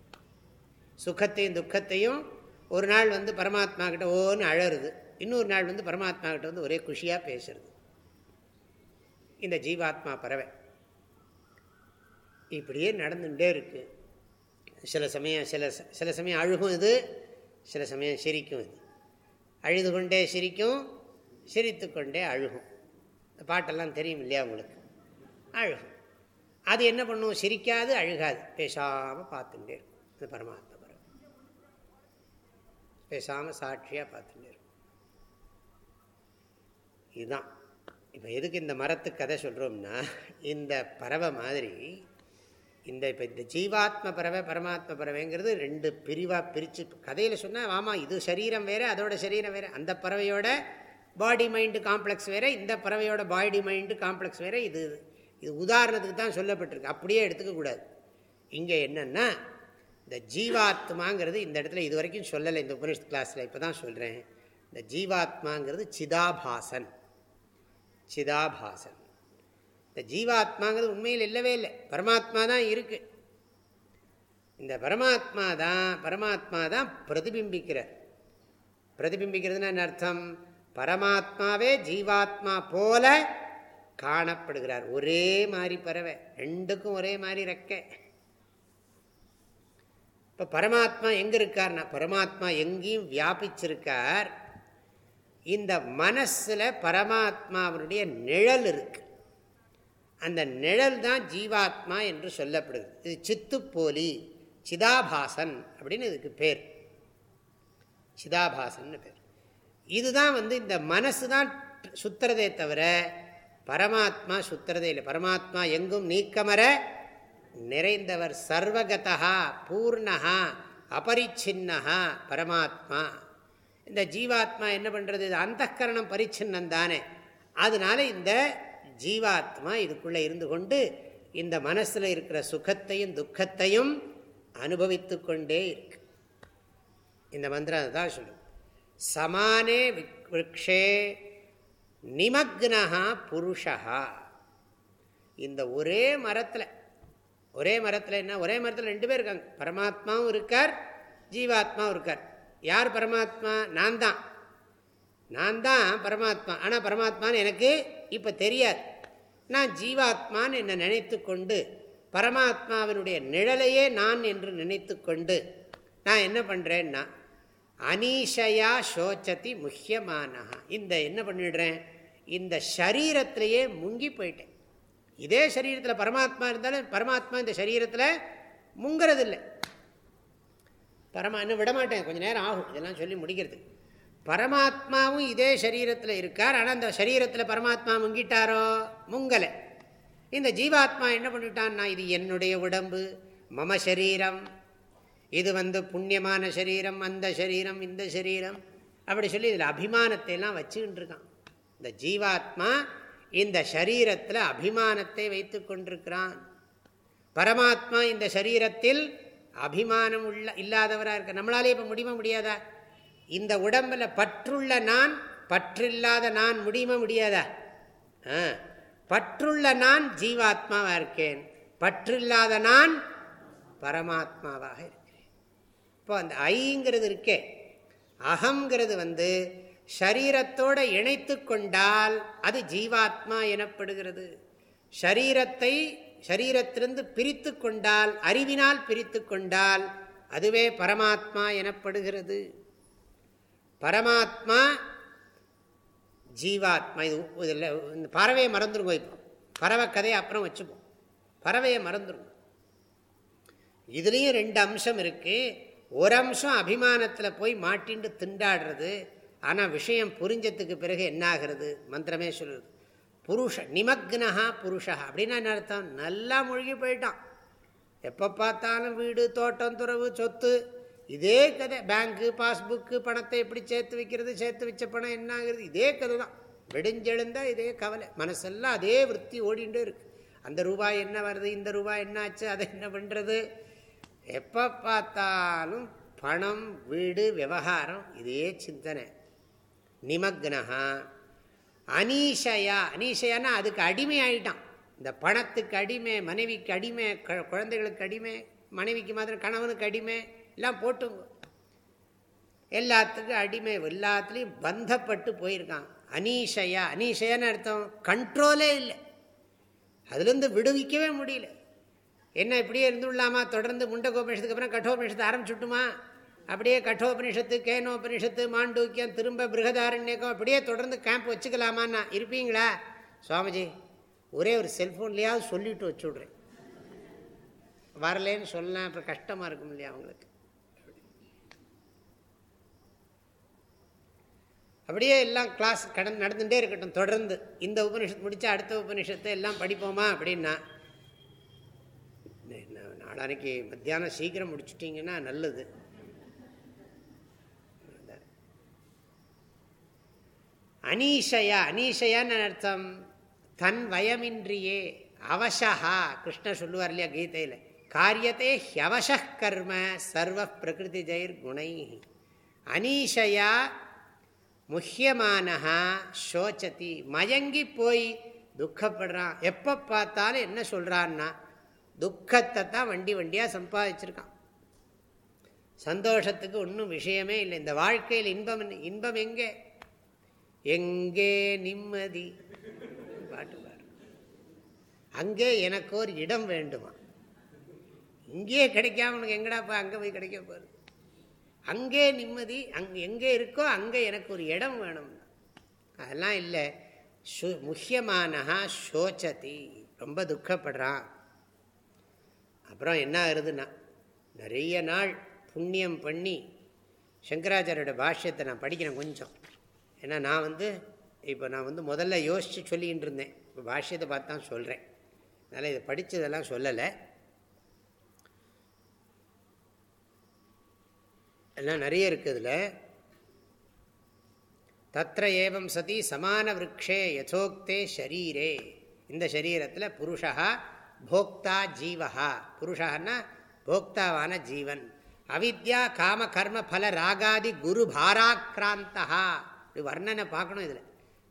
சுகத்தையும் துக்கத்தையும் ஒரு நாள் வந்து பரமாத்மா கிட்ட ஓன்னு அழறுது. இன்னொரு நாள் வந்து பரமாத்மா கிட்ட வந்து ஒரே குஷியாக பேசுறது. இந்த ஜீவாத்மா பறவை. இப்படியே நடந்துகிட்டே இருக்கு. சில சமயம் சில சில சமயம் அழுகும் இது சில சமயம் சிரிக்கும் இது. அழுது கொண்டே சிரிக்கும் சிரித்து கொண்டே அழுகும். இந்த பாட்டெல்லாம் தெரியும் இல்லையா உங்களுக்கு? அழுகும். அது என்ன பண்ணும்? சிரிக்காது அழுகாது. பேசாமல் பார்த்துட்டே இருக்கும். இந்த பரமாத்மா பரம் பேசாமல் சாட்சியாக பார்த்துட்டே இருக்கும். இதுதான். இப்போ எதுக்கு இந்த மரத்து கதை சொல்கிறோம்னா இந்த பறவை மாதிரி இந்த இப்போ இந்த ஜீவாத்ம பறவை பரமாத்ம பறவைங்கிறது ரெண்டு பிரிவாக பிரித்து கதையில் சொன்னால் ஆமாம் இது சரீரம் வேறு அதோட சரீரம் வேறு. அந்த பறவையோட பாடி மைண்டு காம்ப்ளெக்ஸ் வேறு இந்த பறவையோட பாடி மைண்டு காம்ப்ளெக்ஸ் வேறு. இது இது உதாரணத்துக்கு தான் சொல்லப்பட்டிருக்கு. அப்படியே எடுத்துக்கக்கூடாது இங்கே என்னென்னா இந்த ஜீவாத்மாங்கிறது இந்த இடத்துல இது வரைக்கும் சொல்லலை இந்த உபனிஷத் கிளாஸில் இப்போ தான் சொல்கிறேன் இந்த ஜீவாத்மாங்கிறது சிதாபாசன். சிதாபாசன். இந்த ஜீவாத்மாங்கிறது உண்மையில் இல்லவே இல்லை. பரமாத்மா தான் இருக்கு. இந்த பரமாத்மா தான் பரமாத்மா தான் பிரதிபிம்பிக்கிறார். பிரதிபிம்பிக்கிறதுன்னு அர்த்தம்? பரமாத்மாவே ஜீவாத்மா போல காணப்படுகிறார். ஒரே மாதிரி பறவை. ரெண்டுக்கும் ஒரே மாதிரி ரெக்க. இப்போ பரமாத்மா எங்கே இருக்கார்னா பரமாத்மா எங்கேயும் வியாபிச்சிருக்கார். இந்த மனசில் பரமாத்மாவனுடைய நிழல் இருக்கு. அந்த நிழல் தான் ஜீவாத்மா என்று சொல்லப்படுது. இது சித்துப்போலி சிதாபாசன் அப்படின்னு இதுக்கு பேர். சிதாபாசன் பேர். இதுதான் வந்து இந்த மனசு தான் சுத்துறதே தவிர பரமாத்மா சுத்துறதே இல்லை. பரமாத்மா எங்கும் நீக்கமர நிறைந்தவர் சர்வகதா பூர்ணகா அபரிச்சின்னகா பரமாத்மா. இந்த ஜீவாத்மா என்ன பண்ணுறது இது அந்த கரணம் பரிச்சின்னம் தானே. அதனால இந்த ஜீவாத்மா இதுக்குள்ளே இருந்து கொண்டு இந்த மனசில் இருக்கிற சுகத்தையும் துக்கத்தையும் அனுபவித்து கொண்டே இருக்கு. இந்த மந்திரம் தான் சொல்லும் சமானே விக்ஷே நிமக்னஹா புருஷா இந்த ஒரே மரத்தில் ஒரே மரத்தில் என்ன ஒரே மரத்தில் ரெண்டு பேர் இருக்காங்க. பரமாத்மாவும் இருக்கார் ஜீவாத்மாவும் இருக்கார். யார் பரமாத்மா? நான் தான் நான் தான் பரமாத்மா. ஆனால் பரமாத்மான்னு எனக்கு இப்போ தெரியாது. நான் ஜீவாத்மான்னு என்னை நினைத்து கொண்டு பரமாத்மாவினுடைய நிழலையே நான் என்று நினைத்து கொண்டு நான் என்ன பண்ணுறேன்னா அனீஷையா சோச்சதி முக்கியமானஹா இந்த என்ன பண்ணிடுறேன்? இந்த சரீரத்திலேயே முங்கி போயிட்டேன். இதே சரீரத்தில் பரமாத்மா இருந்தாலும் பரமாத்மா இந்த சரீரத்தில் முங்கிறதில்லை. பரமா இன்னும் விடமாட்டேன். கொஞ்சம் நேரம் ஆகும். இதெல்லாம் சொல்லி முடிக்கிறது. பரமாத்மாவும் இதே சரீரத்தில் இருக்கார். ஆனால் அந்த சரீரத்தில் பரமாத்மா முங்கிட்டாரோ? முங்கலை. இந்த ஜீவாத்மா என்ன பண்ணிட்டான்னா இது என்னுடைய உடம்பு மம சரீரம். இது வந்து புண்ணியமான சரீரம் அந்த சரீரம் இந்த சரீரம். அப்படி சொல்லி இதில் அபிமானத்தை எல்லாம் வச்சுக்கிட்டு இருக்கான் இந்த ஜீவாத்மா இந்த சரீரத்தில் அபிமானத்தை வைத்து கொண்டிருக்கிறான். பரமாத்மா இந்த சரீரத்தில் அபிமானம் உள்ள இல்லாதவராக இருக்க நம்மளாலே இப்போ முடியுமா முடியாதா? இந்த உடம்பில் பற்றுள்ள நான் பற்றில்லாத நான் முடியுமா முடியாதா? பற்றுள்ள நான் ஜீவாத்மாவாக இருக்கேன். பற்றில்லாத நான் பரமாத்மாவாக இருக்கேன் இப்போ அந்த ஐங்கிறது இருக்கே. அகங்கிறது வந்து ஷரீரத்தோடு இணைத்து கொண்டால் அது ஜீவாத்மா எனப்படுகிறது. ஷரீரத்தை ஷரீரத்திலிருந்து பிரித்து கொண்டால் அறிவினால் பிரித்து கொண்டால் அதுவே பரமாத்மா எனப்படுகிறது. பரமாத்மா ஜீவாத்மா இது இதில் இந்த பறவையை மறந்துடும் இப்போ. பறவை கதையை அப்புறம் வச்சுப்போம். பறவையை மறந்துடும் இதுலேயும் ரெண்டு அம்சம் இருக்குது ஒரு அம்சம் அபிமானத்தில் போய் மாட்டின்ட்டு திண்டாடுறது. ஆனால் விஷயம் புரிஞ்சதுக்கு பிறகு என்னாகிறது? மந்திரமே சொல்லுது. புருஷ நிமக்னஹா புருஷா அப்படின்னா என்ன அர்த்தம்? நல்லா மூழ்கி போயிட்டான். எப்போ பார்த்தாலும் வீடு தோட்டம் துறவு சொத்து இதே கதை. பேங்க்கு பாஸ்புக்கு பணத்தை எப்படி சேர்த்து வைக்கிறது சேர்த்து வச்ச பணம் என்ன ஆகுறது இதே கதை தான். வெடிஞ்செழுந்தால் இதே கவலை. மனசெல்லாம் அதே விற்பி ஓடிண்டே இருக்கு. அந்த ரூபாய் என்ன வருது இந்த ரூபாய் என்ன ஆச்சு அதை என்ன பண்ணுறது எப்போ பார்த்தாலும் பணம் வீடு விவகாரம் இதே சிந்தனை. நிமக்னஹா அனீஷயா. அனீஷையானா அதுக்கு அடிமை ஆயிட்டான். இந்த பணத்துக்கு அடிமை மனைவிக்கு அடிமை குழந்தைகளுக்கு அடிமை மனைவிக்கு மாதிரி கணவனுக்கு அடிமை எல்லாம் போட்டுங்க. எல்லாத்துக்கும் அடிமை எல்லாத்துலேயும் பந்தப்பட்டு போயிருக்கான். அனீஷையா அனீஷையான்னு அர்த்தம் கண்ட்ரோலே இல்லை. அதுலேருந்து விடுவிக்கவே முடியல. என்ன இப்படியே இருந்துள்ளாமா? தொடர்ந்து முண்டகோபனிஷத்துக்கு அப்புறம் கட்டோபனிஷத்தை ஆரம்பிச்சுட்டுமா? அப்படியே கட்டோபனிஷத்து கேனோபனிஷத்து மாண்டூக்கியம் திரும்ப பிருகதாரண்யக்கம் அப்படியே தொடர்ந்து கேம்ப் வச்சுக்கலாமான்னா இருப்பீங்களா? சுவாமிஜி ஒரே ஒரு செல்ஃபோன்லேயாவது சொல்லிவிட்டு வச்சு விட்றேன். வரலேன்னு சொல்லலாம் அப்புறம் கஷ்டமாக இருக்கும் இல்லையா அவங்களுக்கு? அப்படியே எல்லாம் கிளாஸ் கடன் நடந்துகிட்டே இருக்கட்டும் தொடர்ந்து. இந்த உபனிஷத் முடித்தா அடுத்த உபனிஷத்தை எல்லாம் படிப்போமா அப்படின்னா நாளைக்கு மத்தியானம் சீக்கிரம் முடிச்சுட்டிங்கன்னா நல்லது. அனீஷயா அனீஷயான்னு அர்த்தம்? தன் வயமின்றியே அவசகா கிருஷ்ண சொல்லுவார் இல்லையா கீதையில்? காரியத்தை ஹியவச கர்ம சர்வ பிரகிருதி ஜெயிர் குணை. அனீஷயா முக்கியமானஹா சோச்சதி. மயங்கி போய் துக்கப்படுறான் எப்போ பார்த்தாலும் என்ன சொல்கிறான்னா துக்கத்தை தான் வண்டி வண்டியாக சம்பாதிச்சிருக்கான். சந்தோஷத்துக்கு ஒன்றும் விஷயமே இல்லை. இந்த வாழ்க்கையில் இன்பம் இன்பம் எங்கே? எங்கே நிம்மதி? பாட்டு பாடு. அங்கே எனக்கு ஒரு இடம் வேண்டுமா? இங்கேயே கிடைக்காம உனக்கு எங்கடாப்பா அங்கே போய் கிடைக்க போகுது? அங்கே நிம்மதி அங் எங்கே இருக்கோ அங்கே எனக்கு ஒரு இடம் வேணும். அதெல்லாம் இல்லை. சு முக்கியமானஹா சோச்சதி. ரொம்ப துக்கப்படுறான் அப்புறம் என்ன ஆகுதுன்னா நிறைய நாள் புண்ணியம் பண்ணி சங்கராச்சாரியோட பாஷ்யத்தை நான் படிக்கிறேன் கொஞ்சம். ஏன்னா நான் வந்து இப்போ நான் வந்து முதல்ல யோசித்து சொல்லிகிட்டு இருந்தேன். இப்போ பாஷ்யத்தை பார்த்து தான் சொல்கிறேன் அதனால் இதை படித்ததெல்லாம் சொல்லலை. எல்லாம் நிறைய இருக்குதுல தத்திர ஏவம் சதி சமான விரக்ஷே யசோக்தே ஷரீரே. இந்த சரீரத்தில் புருஷா போக்தா ஜீவஹா. புருஷன்னா போக்தாவான ஜீவன். அவித்யா காம கர்ம பல ராகாதி குரு பாராக்கிராந்தா இப்படி வர்ணனை பார்க்கணும் இதில்.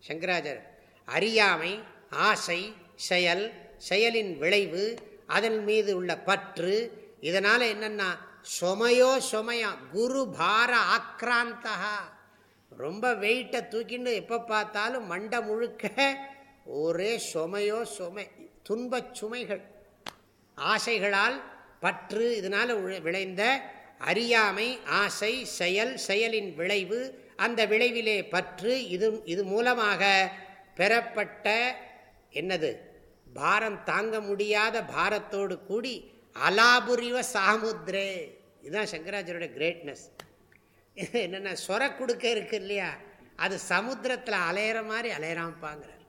சங்கராச்சார் அறியாமை ஆசை செயல் செயலின் விளைவு அதன் மீது உள்ள பற்று இதனால் என்னென்னா சொமையோ சுமையா குரு பார ஆக்ராந்தா ரொம்ப வெயிட்டை தூக்கிண்டு எப்போ பார்த்தாலும் மண்டை முழுக்க ஒரே சுமையோ சுமை துன்பச் சுமைகள். ஆசைகளால் பற்று இதனால் விளைந்த அறியாமை ஆசை செயல் செயலின் விளைவு அந்த விளைவிலே பற்று இது இது மூலமாக பெறப்பட்ட என்னது? பாரம் தாங்க முடியாத பாரத்தோடு கூடி அலாபுரிவ சாமுத்ரே. இதுதான் சங்கராச்சரோட கிரேட்னஸ் என்னென்ன சொர கொடுக்க இருக்கு இல்லையா? அது சமுத்திரத்தில் அலையிற மாதிரி அலையிறாம்பாங்கிறார்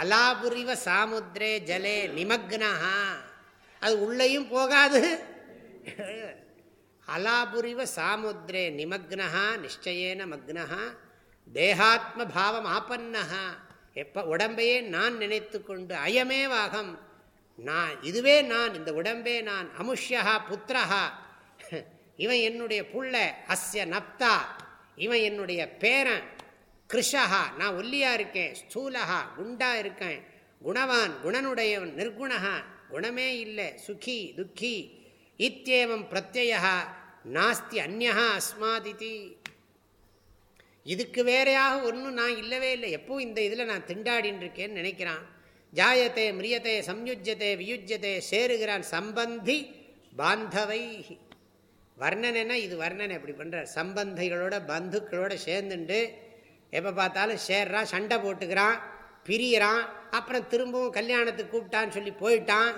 அலாபுரிவ சாமுத்ரே ஜலே நிமக்னா அது உள்ளேயும் போகாது. அலாபுரிவ சாமுத்ரே நிமக்னா நிச்சயேன மக்னா தேகாத்ம பாவம் ஆப்பன்னஹா எப்போ உடம்பையே நான் நினைத்து கொண்டு அயமேவாகம் நான் இதுவே நான் இந்த உடம்பே நான் அமுஷ்யா புத்திரஹா. இவன் என்னுடைய புள்ள அஸ்ய நப்தா. இவன் என்னுடைய பேரன் கிருஷஹா. நான் ஒல்லியா இருக்கேன் ஸ்தூலஹா குண்டா இருக்கேன். குணவான் குணனுடையவன் நிர்குணஹா. குணமே இல்லை சுகி துக்கி. இத்தியேவம் பிரத்யா நாஸ்தி அந்நா அஸ்மாதிதி. இதுக்கு வேறையாக ஒன்றும் நான் இல்லவே இல்லை. எப்பவும் இந்த இதில் நான் திண்டாடின்னு இருக்கேன்னு நினைக்கிறான். ஜாயத்தை மிரியத்தை சம்யுஜத்தை வியுஜ்யத்தை சேருகிறான் சம்பந்தி பாந்தவை வர்ணனைனா இது வர்ணனை அப்படி பண்ணுறார் சம்பந்திகளோட பந்துக்களோட சேர்ந்துண்டு எப்போ பார்த்தாலும் சேர்றான் சண்டை போட்டுக்கிறான் பிரியறான் அப்புறம் திரும்பவும் கல்யாணத்துக்கு கூப்பிட்டான்னு சொல்லி போயிட்டான்.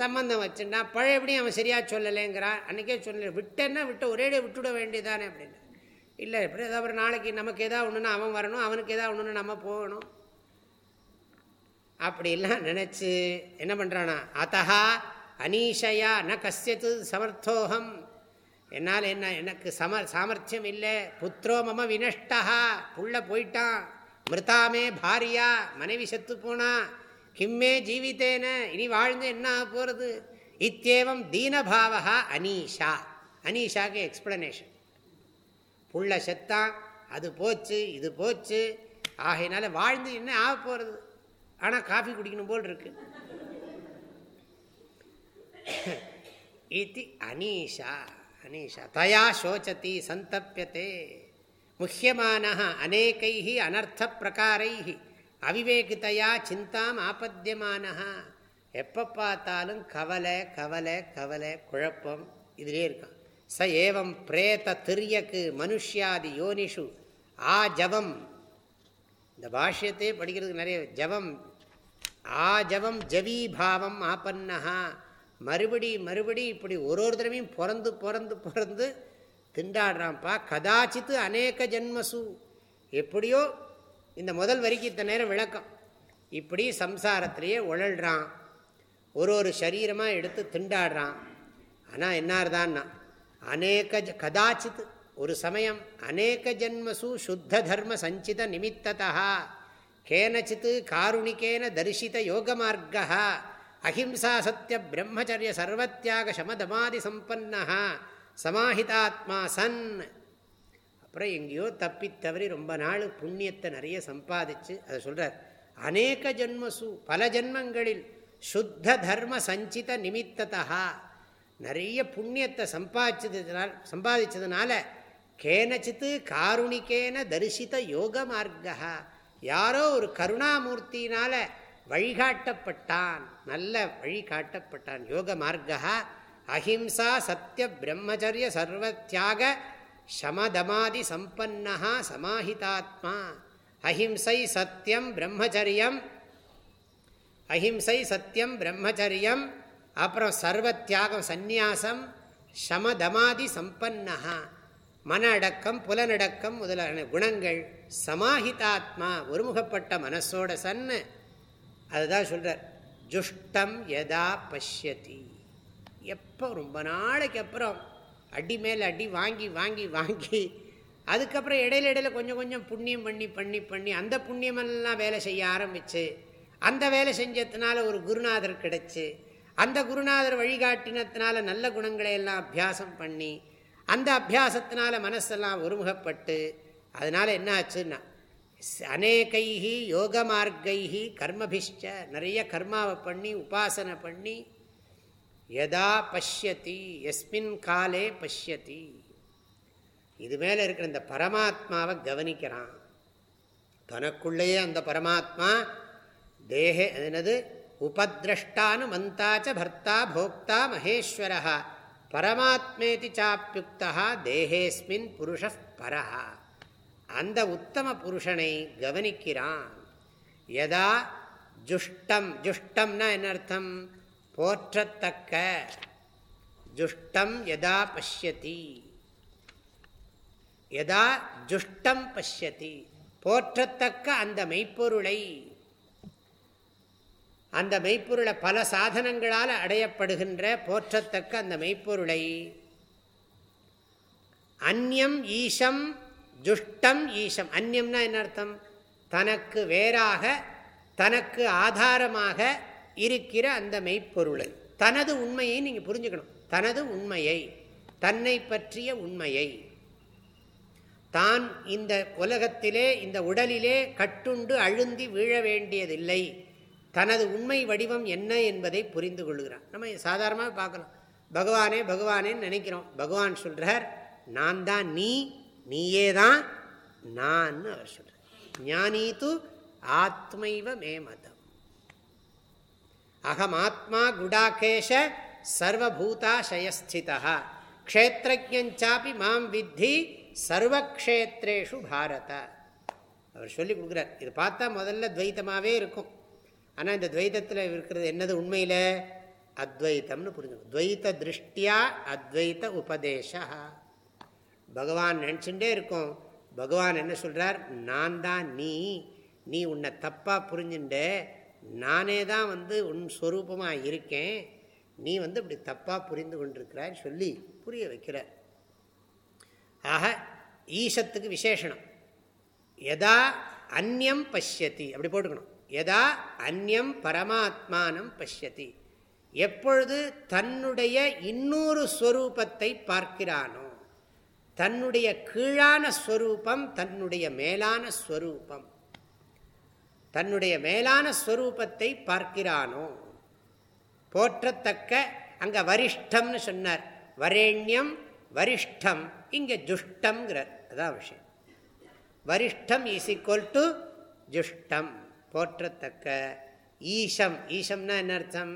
சம்பந்தம் வச்சுட்டான் பழையபடியும் அவன் சரியாக சொல்லலைங்கிறான் அன்றைக்கே சொல்லலை விட்டேன்னா விட்டு ஒரேடியே விட்டுவிட வேண்டியதானே அப்படின்னு இல்லை எப்படி ஏதாவது ஒரு நாளைக்கு நமக்கு எதாவது ஒன்றுனா அவன் வரணும் அவனுக்கு எதாவது ஒன்றுன்னு நம்ம போகணும். அப்படிலாம் நினச்சி என்ன பண்ணுறானா அத்தஹா அனீஷையா ந கசியத்து சமர்த்தோகம் என்னால் என்ன எனக்கு சம சாமர்த்தியம் இல்லை. புத்திரோ மம வினஷ்டா புள்ள போயிட்டான். மிருதாமே பாரியா. மனைவி செத்து போனா. கிம்மே ஜீவித்தேன. இனி வாழ்ந்து என்ன ஆக போகிறது இத்தேவம் தீனபாவா அனீஷா. அனீஷாக்கு எக்ஸ்பிளனேஷன் புள்ள செத்தான். அது போச்சு இது போச்சு. ஆகையினால வாழ்ந்து என்ன ஆக போகிறது ஆனால் காஃபி குடிக்கணும் போல் இருக்கு. இது அனீஷா அனீஷா தயா சோச்சதி சந்தப்பியத்தே முக்கியமான அநேகை அனர்த்த பிரகாரை அவிவேகிதையா சிந்தாம் ஆபத்தியமான எப்போ பார்த்தாலும் கவலை கவலை கவலை குழப்பம் இதிலே இருக்கான் ச ஏவம் பிரேத திரியக்கு மனுஷியாதி யோனிஷு. ஆ ஜவம். இந்த பாஷ்யத்தை படிக்கிறதுக்கு நிறைய ஜவம் ஆ ஜவம் ஜவீபாவம் ஆப்பன்னஹா மறுபடி மறுபடி இப்படி ஒரு ஒரு தடவையும் பிறந்து பிறந்து பிறந்து திண்டாடுறான்ப்பா. கதாச்சித்து அநேக ஜென்மசு. எப்படியோ இந்த முதல் வரிக்கு இத்தனை நேரம் விளக்கம். இப்படி சம்சாரத்திலேயே உழல்றான். ஒரு ஒரு சரீரமாக எடுத்து திண்டாடுறான். ஆனால் என்னார்தான்னா அநேக கதாச்சித் ஒரு சமயம் அநேக ஜென்மசு சுத்த தர்ம சஞ்சித நிமித்ததா கேனச்சித் காருணிகேன தரிசித யோகமார்க்கா அஹிம்சா சத்திய பிரம்மச்சரிய சர்வத்தியாக சமதமாதி சம்பன்னா சமாஹிதாத்மா சன் அப்புறம் எங்கேயோ தப்பி தவறி ரொம்ப நாள் புண்ணியத்தை நிறைய சம்பாதிச்சு அதை சொல்கிறார் அநேக ஜென்மசு பல ஜென்மங்களில் சுத்த தர்ம சஞ்சித நிமித்ததா நிறைய புண்ணியத்தை சம்பாதிச்சதுனால் சம்பாதிச்சதுனால கேனச்சித்து காருணிக்கேன தரிசித யோக மார்க்கா யாரோ ஒரு கருணாமூர்த்தினால வழிகாட்டப்பட்டான் நல்ல வழிகாட்டப்பட்டான். யோக மார்க்கா அஹிம்சா சத்திய பிரம்மச்சரிய சர்வத்தியாக சமதமாதி சம்பன்னா சமாஹிதாத்மா. அஹிம்சை சத்தியம் பிரம்மச்சரியம் அஹிம்சை சத்தியம் பிரம்மச்சரியம் அப்புறம் சர்வத்தியாகம் சந்நியாசம் சமதமாதி சம்பன்னா மன அடக்கம் புலனடக்கம் முதலான குணங்கள். சமாஹிதாத்மா ஒருமுகப்பட்ட மனசோட சன்னு. அதுதான் சொல்கிறார் ஜுஷ்டம் எதா பஷ்யதி. எப்போ? ரொம்ப நாளைக்கு அப்புறம். அடி மேலே அடி வாங்கி வாங்கி வாங்கி. அதுக்கப்புறம் இடையில இடையில கொஞ்சம் கொஞ்சம் புண்ணியம் பண்ணி பண்ணி பண்ணி அந்த புண்ணியமெல்லாம் வேலை செய்ய ஆரம்பித்து அந்த வேலை செஞ்சதுனால ஒரு குருநாதர் கிடச்சி. அந்த குருநாதர் வழிகாட்டினத்தினால நல்ல குணங்களை எல்லாம் அபியாசம் பண்ணி அந்த அபியாசத்தினால மனசெல்லாம் ஒருமுகப்பட்டு அதனால் என்ன ஆச்சுன்னா அநேகைஹி யோக மார்க்கைஹி கர்மபிஷ்ட நிறைய கர்மாவை பண்ணி உபாசனை பண்ணி எதா பஷ்யதி எஸ்மின் காலே பஷ்யதி. இது மேலே இருக்கிற இந்த பரமாத்மாவை கவனிக்கிறான். தனக்குள்ளேயே அந்த பரமாத்மா தேகே என்னது? உபதிரஷ்டானு மந்தாச்ச பர்த்தா போக்தா மகேஸ்வரா பரமாத்மேதி சாப்பியுக்தா தேகேஸ்மின் புருஷ பரஹா. அந்த உத்தம புருஷனை கவனிக்கிறான். எதா ஜுஷ்டம் ஜுஷ்டம்னா என்ன அர்த்தம்? போற்றத்தக்க. ஜுஷ்டம் எதா பசியதி எதா ஜுஷ்டம் பசியதி போற்றத்தக்க அந்த மெய்ப்பொருளை. அந்த மெய்ப்பொருளை பல சாதனங்களால் அடையப்படுகின்ற போற்றத்தக்க அந்த மெய்ப்பொருளை. அந்யம் ஈஷம் ஜுஷ்டம் ஈஷம். அந்யம்னா என்ன அர்த்தம்? தனக்கு வேறாக தனக்கு ஆதாரமாக இருக்கிற அந்த மெய்ப்பொருளை. தனது உண்மையை நீங்கள் புரிஞ்சுக்கணும். தனது உண்மையை தன்னை பற்றிய உண்மையை. தான் இந்த உலகத்திலே இந்த உடலிலே கட்டுண்டு அழுந்தி வீழ வேண்டியதில்லை. தனது உண்மை வடிவம் என்ன என்பதை புரிந்து கொள்கிறான். நம்ம சாதாரணமாக பார்க்கலாம் பகவானே பகவானேன்னு நினைக்கிறோம். பகவான் சொல்கிறார் நான் தான் நீ நீயே தான் நான் அவர் சொல்கிறார் ஞானி து ஆத்மைவ மே மதம் அகம் ஆத்மா குடாகேஷ சர்வூதாசயஸ்திதா க்ஷேத்திரஜாப்பி மாம் வித்தி சர்வக்ஷேத்ரேஷு பாரத. அவர் சொல்லி கொடுக்குறார். இது பார்த்தா முதல்ல துவைத்தமாகவே இருக்கும். ஆனால் இந்த துவைத்தத்தில் இருக்கிறது என்னது உண்மையில்? அத்வைத்தம்னு புரிஞ்சுக்கணும். துவைத்த திருஷ்டியா அத்வைத்த உபதேசா பகவான் நினச்சுட்டே இருக்கும். பகவான் என்ன சொல்கிறார் நான் தான் நீ. நீ உன்னை தப்பாக புரிஞ்சுட்டு நானே தான் வந்து உன் ஸ்வரூபமாக இருக்கேன். நீ வந்து இப்படி தப்பாக புரிந்து கொண்டிருக்கிறாய் சொல்லி புரிய வைக்கிறார். ஆக ஈசத்துக்கு விசேஷனம். எதா அந்யம் பசியத்தி அப்படி போட்டுக்கணும். எதா அந்யம் பரமாத்மானம் பசியத்தி எப்பொழுது தன்னுடைய இன்னொரு ஸ்வரூபத்தை பார்க்கிறானோ தன்னுடைய கீழான ஸ்வரூபம் தன்னுடைய மேலான ஸ்வரூபம். தன்னுடைய மேலான ஸ்வரூபத்தை பார்க்கிறானோ? போற்றத்தக்க அங்கே வரிஷ்டம்னு சொன்னார். வரேண்யம் வரிஷ்டம் இங்கே ஜுஷ்டம்ங்கிறார். அதான் விஷயம். வரிஷ்டம் இஸ் ஈக்குவல் டு ஜுஷ்டம். போற்றத்தக்க. ஈஷம் ஈஷம்னா என்ன அர்த்தம்?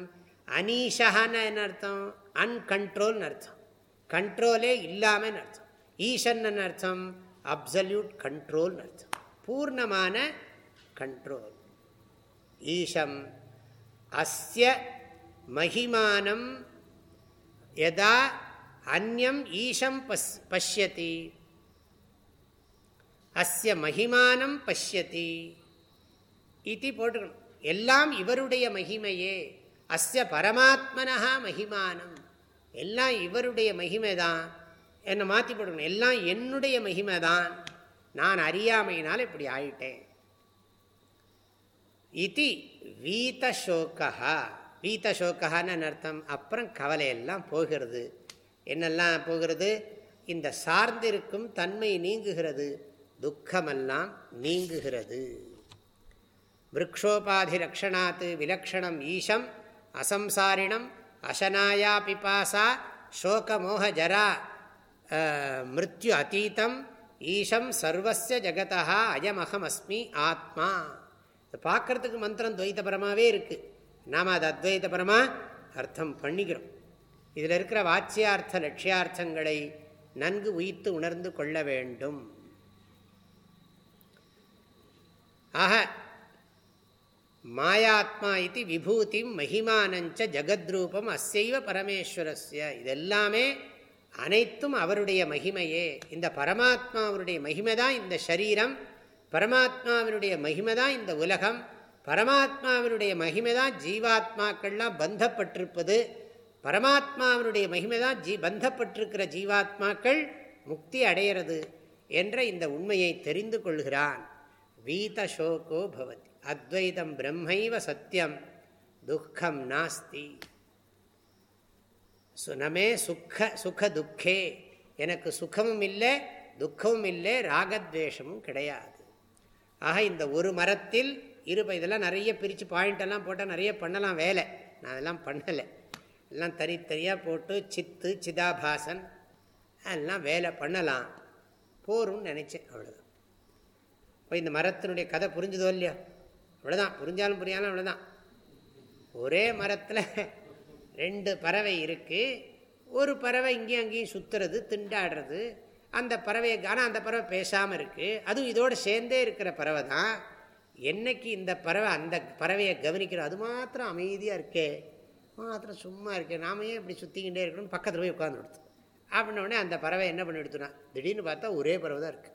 அனீஷான்னா என்ன அர்த்தம்? அன்கண்ட்ரோல்னு அர்த்தம். கண்ட்ரோலே இல்லாமல் அர்த்தம். ஈஷன் அர்த்தம் அப்சல்யூட் கண்ட்ரோல் அர்த்தம் பூர்ணமான கண்ட்ரோல் ஈஷம் அஸ்ய மகிமானம் எதா அந்யம் ஈஷம் பஸ் பசியதி அஸ்ய மகிமானம் பசியதி இது போட்டுக்கணும். எல்லாம் இவருடைய மகிமையே. அஸ்ய பரமாத்மனா மகிமானம். எல்லாம் இவருடைய மகிமை தான் என்னை மாற்றி போடணும் எல்லாம் என்னுடைய மகிமை தான் நான் அறியாமையினால் இப்படி ஆயிட்டேன். இது வீதசோக்கா வீதசோக்கான்னு அர்த்தம்? அப்புறம் கவலையெல்லாம் போகிறது. என்னெல்லாம் போகிறது? இந்த சார்ந்திருக்கும் தன்மை நீங்குகிறது. துக்கமெல்லாம் நீங்குகிறது. விரக்ஷோபாதி ரக்ஷணாத்து விலக்ஷணம் ஈஷம் அசம்சாரிணம் அசனாயா பிபாசா சோகமோக ஜரா மிருத்யு அதீதம் ஈஷம் சர்வச ஜகதா அயமகம் அஸ்மி ஆத்மா பார்க்கறதுக்கு மந்திரம் துவைத்தபரமாகவே இருக்குது நாம் அது அத்வைத்தபரமாக அர்த்தம் பண்ணிக்கிறோம் இதில் இருக்கிற வாச்சியார்த்த லட்சியார்த்தங்களை நன்கு உயித்து உணர்ந்து கொள்ள வேண்டும் ஆக மாயாத்மா இது விபூதி மகிமானஞ்ச ஜகத்ரூபம் அசைவ பரமேஸ்வரஸ்ய இதெல்லாமே அனைத்தும் அவருடைய மகிமையே. இந்த பரமாத்மாவனுடைய மகிமை தான் இந்த சரீரம். பரமாத்மாவினுடைய மகிமை தான் இந்த உலகம். பரமாத்மாவினுடைய மகிமை தான் ஜீவாத்மாக்கள்லாம் பந்தப்பட்டிருப்பது. பரமாத்மாவினுடைய மகிமை தான் ஜீ பந்தப்பட்டிருக்கிற ஜீவாத்மாக்கள் முக்தி அடையிறது என்ற இந்த உண்மையை தெரிந்து கொள்கிறான். வீத சோகோ பவதி. அத்வைதம் பிரம்மைவ சத்தியம் துக்கம் நாஸ்தி. சுனமே சுக்க சுக துக்கே எனக்கு சுகமும் இல்லை துக்கமும் இல்லை ராகத்வேஷமும் கிடையாது. ஆக இந்த ஒரு மரத்தில் இருப்ப இதெல்லாம் நிறைய பிரித்து பாயிண்டெல்லாம் போட்டால் நிறைய பண்ணலாம் வேலை. நான் அதெல்லாம் பண்ணலை. எல்லாம் தனித்தனியாக போட்டு சித்து சிதாபாசன் அதெல்லாம் வேலை பண்ணலாம். போரும்னு நினச்சேன் அவ்வளோதான் இப்போ இந்த மரத்தினுடைய கதை புரிஞ்சுதோ இல்லையா? அவ்வளோதான் புரிஞ்சாலும் புரியாலும் அவ்வளோதான் ஒரே மரத்தில் ரெண்டு பறவை இருக்குது ஒரு பறவை இங்கேயும் அங்கேயும் சுற்றுறது திண்டாடுறது. அந்த பறவையை ஆனால் அந்த பறவை பேசாமல் இருக்குது அதுவும் இதோடு சேர்ந்தே இருக்கிற பறவை தான். என்னைக்கு இந்த பறவை அந்த பறவையை கவனிக்கிறோம் அது மாத்திரம் அமைதியாக இருக்கே. மாத்திரம் சும்மா இருக்கே. நாம ஏன் இப்படி சுற்றிக்கிட்டே இருக்கணும்னு பக்கத்தில் போய் உட்காந்து கொடுத்து. அப்படின்னோடனே அந்த பறவை என்ன பண்ணி எடுத்துனா திடீர்னு பார்த்தா ஒரே பறவை தான் இருக்குது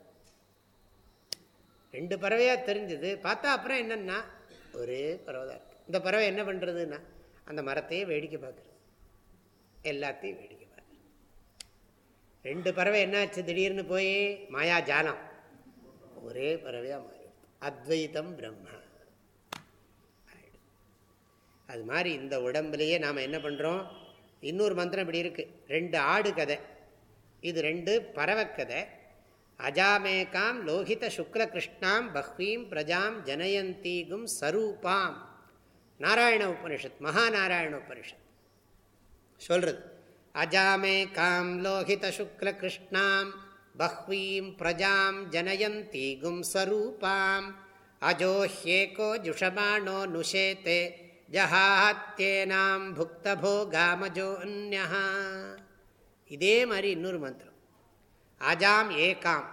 ரெண்டு பறவையாக தெரிஞ்சது. பார்த்தா அப்புறம் என்னென்னா ஒரே பறவை தான் இருக்குது இந்த பறவை என்ன பண்ணுறதுன்னா அந்த மரத்தையே வேடிக்கை பார்க்குறது. எல்லாத்தையும் வேடிக்கை பார்க்குறது. ரெண்டு பறவை என்னாச்சு திடீர்னு போய் மாயா ஜாலம். ஒரே பறவையாக மாறி அத்வைத்தம் பிரம்மா. அது மாதிரி இந்த உடம்புலையே நாம் என்ன பண்ணுறோம் இன்னொரு மந்திரம் இப்படி இருக்குது ரெண்டு ஆடு கதை. இது ரெண்டு பறவை கதை. அஜாமேகாம் லோகித சுக்ல கிருஷ்ணாம் பஹ்வீம் பிரஜாம் ஜனயந்தீகும் சரூபாம். நாராயண உபனிஷத் மகாநாராயண உபனிஷத். சொல்றது அஜாமேகாம் லோகித சுக்ல கிருஷ்ணாம் பஹ்வீம் பிரஜாம் ஜனயந்தீகும் சரூபாம் அஜோஹ்யேகோ ஜுஷமானோ நுஷேத்தே ஜஹாத்தேனாம் புக்தபோகாமஜோன்யா இதே மாதிரி இன்னொரு மந்திரம் அஜாம் ஏகாம்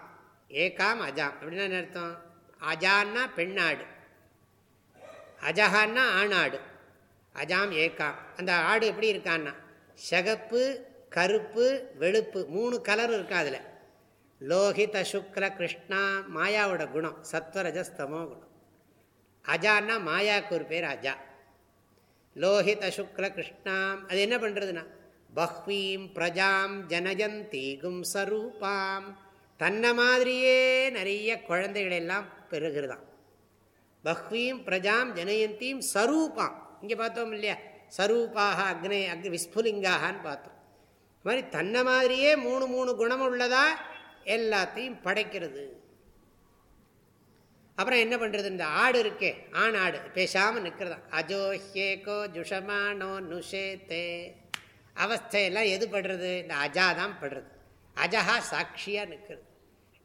ஏகாம் அஜாம். அப்படின்னா அர்த்தம்? அஜான்னா பெண்ணாடு. அஜஹான்னா ஆணாடு அஜாம் ஏகாம் அந்த ஆடு எப்படி இருக்கான்னா சகப்பு கருப்பு வெளுப்பு மூணு கலர் இருக்கா அதில். லோகித சுக்ல கிருஷ்ணா மாயாவோட குணம் சத்வரஜஸ்தமோ குணம். அஜான்னா மாயாவுக்கு ஒரு பேர் அஜா. லோஹித சுக்ல கிருஷ்ணாம் அது என்ன பண்ணுறதுன்னா பஹ்வீம் பிரஜாம் ஜனஜந்தீகும் சரூபாம். தன்னை மாதிரியே நிறைய குழந்தைகள் எல்லாம் பஹ்வீம் பிரஜாம் ஜனயந்தீம் சரூபாம். இங்கே பார்த்தோம் இல்லையா? சரூபாக அக்னே அக்னி விஸ்புலிங்காகான்னு பார்த்தோம். இது மாதிரி தன்னை மாதிரியே மூணு மூணு குணம் உள்ளதா? எல்லாத்தையும் படைக்கிறது. அப்புறம் என்ன பண்ணுறது இந்த ஆடு இருக்கே ஆண் ஆடு பேசாமல் நிற்கிறதா அஜோ ஹேகோ ஜுஷமானோ நுஷேத்தே அவஸ்தையெல்லாம் எது படுறது? இந்த அஜா தான் படுறது. அஜஹா சாட்சியாக நிற்கிறது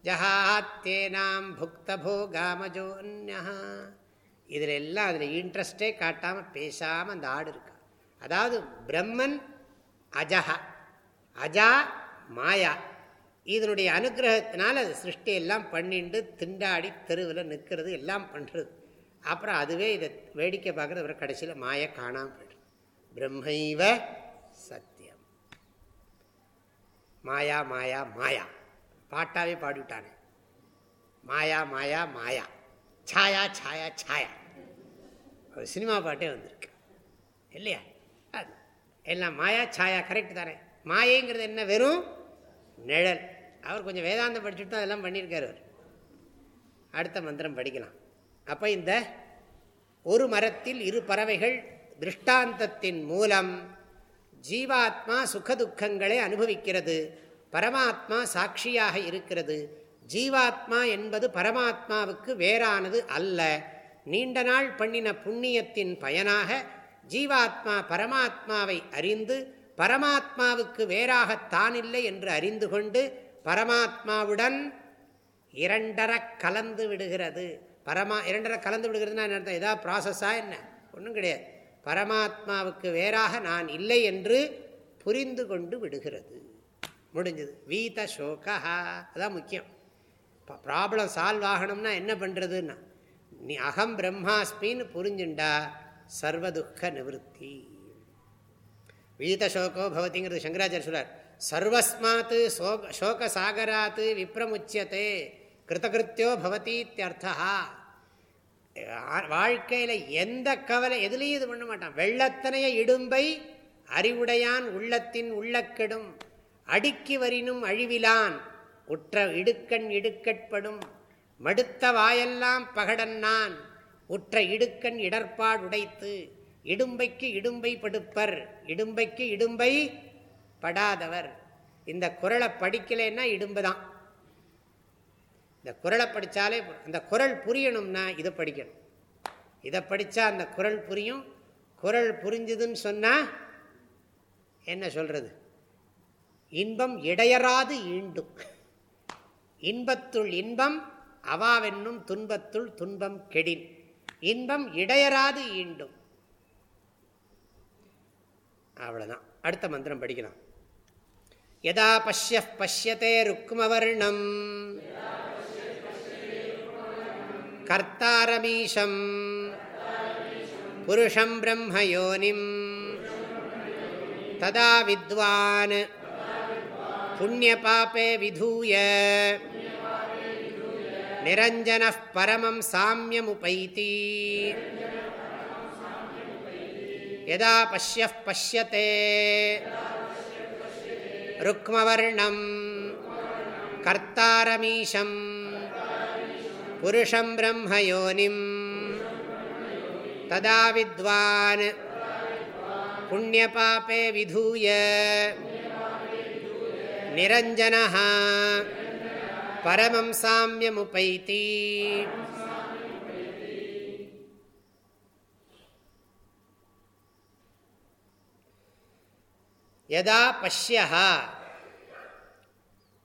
ஜஹாத்தேனாம் புக்தபோகாமஜோன்யா இதில் எல்லாம் அதில் இன்ட்ரெஸ்டே காட்டாமல் பேசாமல் அந்த ஆடு இருக்கா. அதாவது பிரம்மன் அஜஹா அஜா மாயா. இதனுடைய அனுகிரகத்தினால் அது சிருஷ்டி எல்லாம் பண்ணிட்டு திண்டாடி தெருவில் நிற்கிறது எல்லாம் பண்ணுறது அப்புறம் அதுவே இதை வேடிக்கை பார்க்குறது அப்புறம் கடைசியில் மாய காணாமல் போய்டுது. பிரம்மைவ சத்தியம். மாயா மாயா மாயா. பாட்டாவே பாடிவிட்டானே. மாயா மாயா மாயா. சாயா சாயா சாயா. ஒரு சினிமா பாட்டே வந்திருக்கு. இல்லையா? அது. எல்லாம் மாயா சாயா கரெக்ட் தானே. மாயைங்கிறது என்ன? வெறும் நிழல். அவர் கொஞ்சம் வேதாந்தம் படிச்சுட்டு தான் அதெல்லாம் பண்ணியிருக்காரு அவர். அடுத்த மந்திரம் படிக்கலாம். அப்போ இந்த ஒரு மரத்தில் இரு பறவைகள் திருஷ்டாந்தத்தின் மூலம் ஜீவாத்மா சுகதுக்கங்களை அனுபவிக்கிறது. பரமாத்மா சாட்சியாக இருக்கிறது. ஜீவாத்மா என்பது பரமாத்மாவுக்கு வேறானது அல்ல. நீண்ட நாள் பண்ணின புண்ணியத்தின் பயனாக ஜீவாத்மா பரமாத்மாவை அறிந்து பரமாத்மாவுக்கு வேறாக தானில்லை என்று அறிந்து கொண்டு பரமாத்மாவுடன் இரண்டர கலந்து விடுகிறது. பரமா இரண்டரை கலந்து விடுகிறதுனா என்ன அர்த்தம்? ஏதாவது ப்ராசஸாக என்ன? ஒன்றும் கிடையாது. பரமாத்மாவுக்கு வேறாக நான் இல்லை என்று புரிந்து கொண்டு விடுகிறது. முடிஞ்சது. வீத சோகா அதான் முக்கியம். ப்ராப்ளம் சால்வ் ஆகணும்னா என்ன பண்ணுறதுன்னா நீ அகம் பிரம்மாஸ்மின்னு புரிஞ்சுண்டா சர்வதுக்க நிவத்தி வீத சோகோ பவதிங்கிறது சங்கராச்சாரிய சொல்றார். சர்வஸ்மாத் சோக சோக சாகராத் விப்ரமுச்சியத்தே கிருத்தகிருத்தியோ பவதீத்தியர்த்தா வாழ்க்கையில் எந்த கவலை எதுலேயும் இது பண்ண மாட்டான். வெள்ளத்தனைய இடும்பை அறிவுடையான் உள்ளத்தின் உள்ளக்கெடும். அடுக்கி வரினும் அழிவிலான். உற்ற இடுக்கண் இடுக்கட்படும். மடுத்த வாயெல்லாம் பகடன்னான். உற்ற இடுக்கண் இடர்பாடுடைத்து இடும்பைக்கு இடும்பை படுப்பர். இடும்பைக்கு இடும்பை படாதவர். இந்த குரலை படிக்கலைன்னா இடும்பு தான் இந்த குரலை படித்தாலே அந்த குரல் புரியணும்னா இதை படிக்கணும். இதை படித்தா அந்த குரல் புரியும். குரல் புரிஞ்சுதுன்னு சொன்னால் என்ன சொல்கிறது இன்பம் இடையராது ஈண்டும். இன்பத்துள் இன்பம் அவாவென்னும் துன்பத்துள் துன்பம் கெடின். இன்பம் இடையராது ஈண்டும். அவ்வளோதான் அடுத்த மந்திரம் படிக்கலாம். யதா பஷ்ய பஷ்யத்தே ருக்மவர்ணம் கர்த்தாரமீஷம். புருஷம் பிரம்மயோனிம். ததா வித்வான். புண்ணியபாபே விதூய. நிரஞ்சன பரமம் சாமியமுபைத்தி யதா பசிய பசியத்தே ருக்மவர்ணம். கர்த்தாரமீஷம். புருஷம் பிரம்மயோனிம். ததா வித்வான். புண்ணியபாபே விதூய. நிரஞ்சனः பரமம் சாமியமுபைத்தி யதா பஷ்யா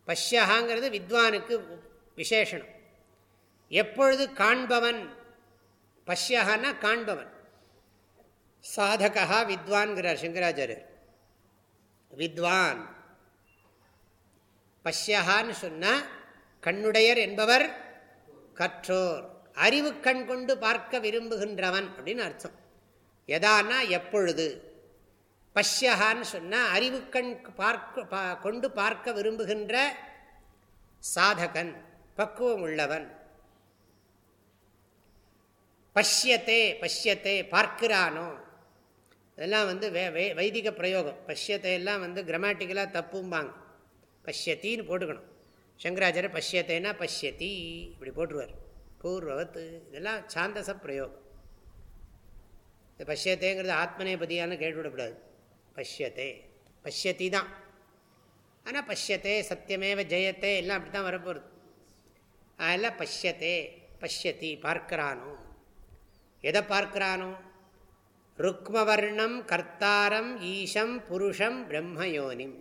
பஷ்யஹாங்கிறது வித்வானுக்கு விசேஷனம். எப்பொழுது காண்பவன் பஷ்யஹான்னா காண்பவன். சாதகா வித்வான்கிறார் சங்கராச்சாரியர். வித்வான். பஷ்யஹான்னு சொன்னால் கண்ணுடையர் என்பவர் கற்றோர். அறிவு கண் கொண்டு பார்க்க விரும்புகின்றவன் அப்படின்னு அர்த்தம். எதானா எப்பொழுது? பஷ்யஹான்னு சொன்னால் அறிவு கண் பார்க்க கொண்டு பார்க்க விரும்புகின்ற சாதகன் பக்குவம் உள்ளவன். பஷ்யத்தே பஷ்யத்தே பார்க்கிறானோ? இதெல்லாம் வந்து வே வைதிக பிரயோகம். பஷ்யத்தை எல்லாம் வந்து கிரமாட்டிக்கலாக தப்பும்பாங்க. பஷ்யத்தின்னு போட்டுக்கணும். சங்கராச்சாரிய பஷ்யத்தைனா பஷ்யத்தி இப்படி போட்டுருவார். பூர்வவத்து இதெல்லாம் சாந்தச பிரயோகம். இந்த பஷ்யத்தைங்கிறது ஆத்மநேபதியான்னு கேட்டுவிடக்கூடாது. பஷ்யத்தே பஷ்யத்தி தான் ஆனால் பஷ்யத்தே சத்தியமேவ ஜெயத்தே எல்லாம் அப்படி தான் வரப்போகிறது அதெல்லாம் பஷ்யத்தே பஷ்யத்தி பார்க்கிறானோ? எதை பார்க்கிறானோ? ருக்மவர்ணம் கர்த்தாரம் ஈஷம் புருஷம் பிரம்மயோனிம்.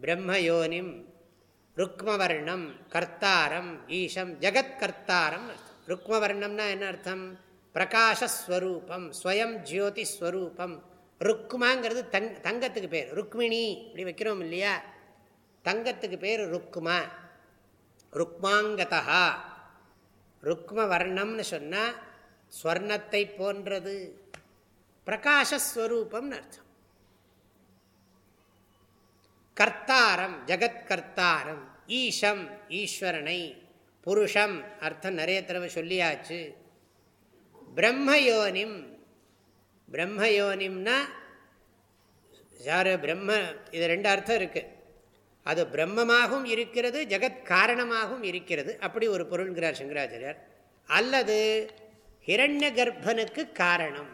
பிரம்மயோனிம் ருக்மவர்ணம் கர்த்தாரம் ஈஷம் ஜகத்கர்த்தாரம் ருக்மவர்ணம்னா என்ன அர்த்தம்? பிரகாஷஸ்வரூபம் ஸ்வயம் ஜோதிஸ்வரூபம் ருக்மாங்கிறது தங் தங்கத்துக்கு பேர். ருக்மிணி இப்படி வைக்கிறோம் இல்லையா? தங்கத்துக்கு பேர் ருக்மா. ருக்மாங்கதா ருக்ம வர்ணம்னு சொன்னால் ஸ்வர்ணத்தை போன்றது. பிரகாஷஸ்வரூபம்னு அர்த்தம். கர்த்தாரம் ஜகத்கர்த்தாரம் ஈஷம் ஈஸ்வரனை புருஷம் அர்த்தம் நிறைய தடவை சொல்லியாச்சு. பிரம்மயோனிம் பிரம்மயோனிம்னா யார்? பிரம்ம இது ரெண்டு அர்த்தம் இருக்குது அது பிரம்மமாகவும் இருக்கிறது ஜெகத் காரணமாகவும் இருக்கிறது. அப்படி ஒரு பொருள்கிறார் சங்கராச்சாரியர். அல்லது ஹிரண்ய கர்ப்பனுக்கு காரணம்.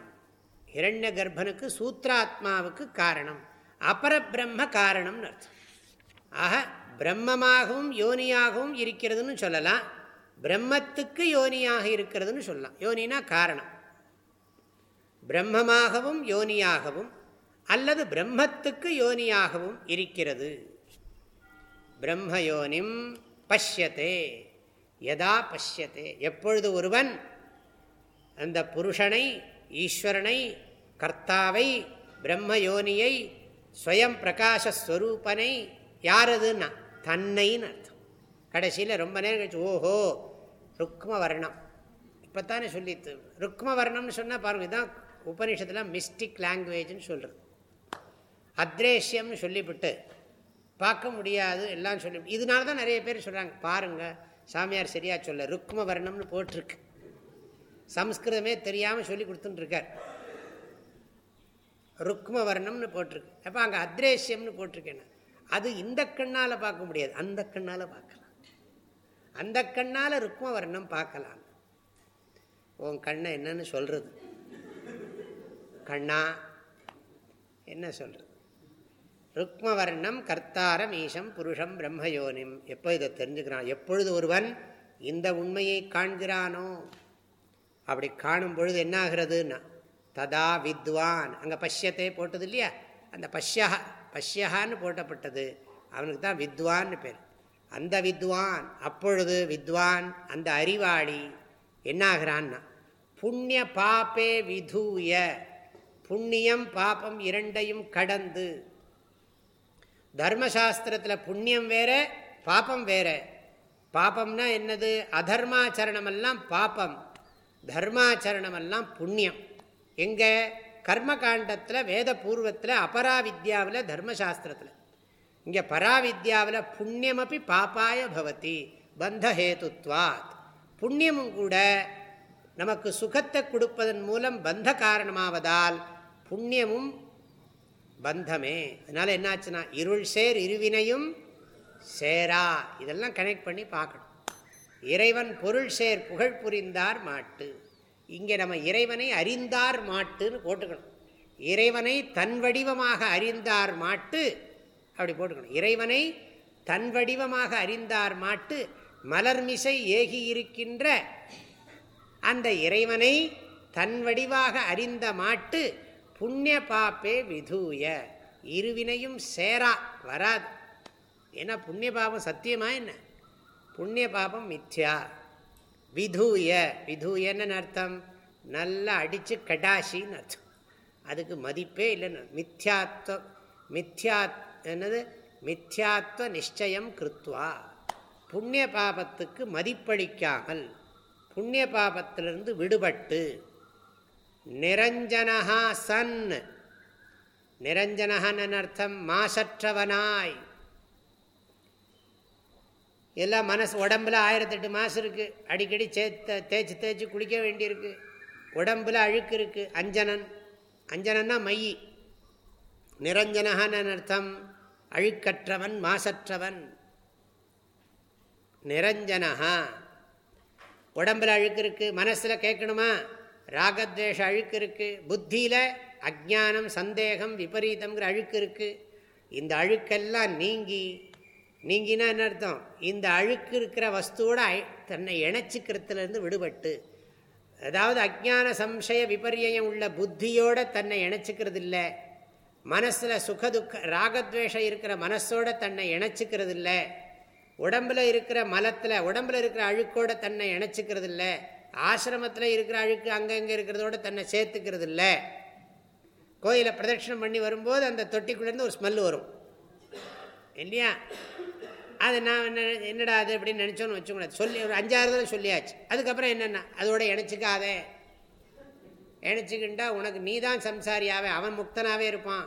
ஹிரண்ய கர்ப்பனுக்கு சூத்ராத்மாவுக்கு காரணம். அபரபிரம்ம காரணம்னு அர்த்தம். ஆக பிரம்மமாகவும் யோனியாகவும் இருக்கிறதுன்னு சொல்லலாம். பிரம்மத்துக்கு யோனியாக இருக்கிறதுன்னு சொல்லலாம். யோனினா காரணம். பிரம்மமாகவும் யோனியாகவும் அல்லது பிரம்மத்துக்கு யோனியாகவும் இருக்கிறது. பிரம்மயோனிம் பஷ்யத்தே எதா பஷ்யத்தே எப்பொழுது ஒருவன் அந்த புருஷனை ஈஸ்வரனை கர்த்தாவை பிரம்மயோனியை ஸ்வயம் பிரகாஷஸ்வரூபனை யாரதுன்னா தன்னைன்னு அர்த்தம். கடைசியில் ரொம்ப நேரம் கழிச்சு ஓஹோ ருக்ம வர்ணம் இப்போ தானே சொல்லி ருக்ம வர்ணம்னு சொன்னால் பாருங்கள் இதுதான் உபநிஷத்தில் மிஸ்டிக் லாங்குவேஜ்னு சொல்கிறது அத்ரேஷ்யம்னு சொல்லிவிட்டு பார்க்க முடியாது எல்லாம் சொல்லி இதனால தான் நிறைய பேர் சொல்கிறாங்க பாருங்கள் சாமியார் சரியாக சொல்ல ருக்ம வர்ணம்னு போட்டிருக்கு. சம்ஸ்கிருதமே தெரியாமல் சொல்லி கொடுத்துட்டுருக்கார். ருக்ம வர்ணம்னு போட்டிருக்கு. அப்போ அங்கே அத்ரேஷ்யம்னு போட்டிருக்கேன் அது இந்த கண்ணால் பார்க்க முடியாது. அந்த கண்ணால் பார்க்கலாம். அந்த கண்ணால் ருக்ம வர்ணம் பார்க்கலாம். உன் கண்ணை என்னன்னு சொல்கிறது கண்ணா என்ன சொல்கிறது ருக்மவர்ணம் கர்த்தாரம் ஈஷம் புருஷம் பிரம்மயோனிம். எப்போ இதை தெரிஞ்சுக்கிறான்? எப்பொழுது ஒருவன் இந்த உண்மையை காண்கிறானோ? அப்படி காணும் பொழுது என்ன ஆகிறதுன்னா ததா வித்வான். அங்கே பஷ்யத்தை போட்டது இல்லையா? அந்த பஷ்யா பஷ்யஹான்னு போட்டப்பட்டது. அவனுக்கு தான் வித்வான்னு பேர். அந்த வித்வான் அப்பொழுது வித்வான் அந்த அறிவாளி என்னாகிறான்னா புண்ணிய பாப்பே விதூய புண்ணியம் பாப்பம் இரண்டையும் கடந்து. தர்மசாஸ்திரத்தில் புண்ணியம் வேற பாப்பம் வேற. பாப்பம்னா என்னது? அதர்மாச்சரணமெல்லாம் பாப்பம் தர்மாச்சரணமெல்லாம் புண்ணியம். எங்கே கர்மகாண்டத்தில் வேத பூர்வத்தில் அபராவித்யாவில் தர்மசாஸ்திரத்தில். இங்கே பராவித்யாவில் புண்ணியமப்பி பாப்பாய பவதி பந்தஹேதுத்வாத் புண்ணியமும் கூட நமக்கு சுகத்தை கொடுப்பதன் மூலம் பந்த காரணமாவதால் புண்ணியமும் பந்தமே. அதனால் என்னாச்சுன்னா இருள் சேர் இருவினையும் சேரா. இதெல்லாம் கனெக்ட் பண்ணி பார்க்கணும். இறைவன் பொருள் சேர் புகழ் புரிந்தார் மாட்டு. இங்கே நம்ம இறைவனை அறிந்தார் மாட்டுன்னு போட்டுக்கணும். இறைவனை தன் வடிவமாக அறிந்தார் மாட்டு அப்படி போட்டுக்கணும். இறைவனை தன் வடிவமாக அறிந்தார் மாட்டு மலர்மிசை ஏகி இருக்கின்ற அந்த இறைவனை தன் வடிவாக அறிந்த மாட்டு புண்ணிய பாப்பே விதூய இருவினையும் சேரா வராது. ஏன்னா புண்ணிய பாபம் சத்தியமா என்ன? புண்ணிய பாபம் மித்யா. விதூய விதூயன்னு அர்த்தம்? நல்லா அடித்து கடாசின்னு அர்த்தம். அதுக்கு மதிப்பே இல்லைன்னு. மித்யாத்வ மித்யா என்னது? மித்யாத்வ நிச்சயம் கிருத்வா. புண்ணிய பாபத்துக்கு மதிப்பளிக்காமல் புண்ணிய பாபத்திலிருந்து விடுபட்டு நிரஞ்சனஹா சன். நிரஞ்சனஹன் அர்த்தம்? மாசற்றவனாய். எல்லாம் மனசு உடம்புல ஆயிரத்தெட்டு மாதம் இருக்குது அடிக்கடி சேத்த தேய்ச்சி தேய்ச்சி குளிக்க வேண்டியிருக்கு. உடம்புல அழுக்கு இருக்குது அஞ்சனன். அஞ்சனன்னா மையி நிரஞ்சனஹன் அர்த்தம். அழுக்கற்றவன் மாசற்றவன். நிரஞ்சனஹா. உடம்புல அழுக்கு இருக்குது மனசில் கேட்கணுமா? ராகத்வேஷ அழுக்கு இருக்குது புத்தியில் அஜானம் சந்தேகம் விபரீதம்ங்கிற அழுக்கு இருக்குது இந்த அழுக்கெல்லாம் நீங்கி நீங்கினா என்ன அர்த்தம்? இந்த அழுக்கு இருக்கிற வஸ்துவோட தன்னை இணைச்சிக்கிறதுலேருந்து விடுபட்டு அதாவது அஜான சம்சய விபரியம் உள்ள புத்தியோட தன்னை இணைச்சிக்கிறது இல்லை மனசில் சுகதுக்க ராகத்வேஷம் இருக்கிற மனசோட தன்னை இணைச்சிக்கிறது இல்லை உடம்பில் இருக்கிற மலத்தில் உடம்பில் இருக்கிற அழுக்கோட தன்னை இணைச்சிக்கிறது இல்லை ஆசிரமத்தில் இருக்கிற அழுக்கு அங்கங்கே இருக்கிறதோட தன்னை சேர்த்துக்கிறது இல்லை கோயிலை பிரதட்சிணம் பண்ணி வரும்போது அந்த தொட்டிக்குள்ளேருந்து ஒரு ஸ்மெல் வரும். இல்லையா? அது நான் என்ன என்னடா அது அப்படின்னு நினச்சோன்னு வச்சுக்கூடாது சொல்லி ஒரு அஞ்சாறு தடவை சொல்லியாச்சு. அதுக்கப்புறம் என்னென்ன அதோட இணைச்சிக்காதே. இணைச்சிக்கிண்டா உனக்கு நீ தான் சம்சாரியாவே அவன் முக்தனாகவே இருப்பான்.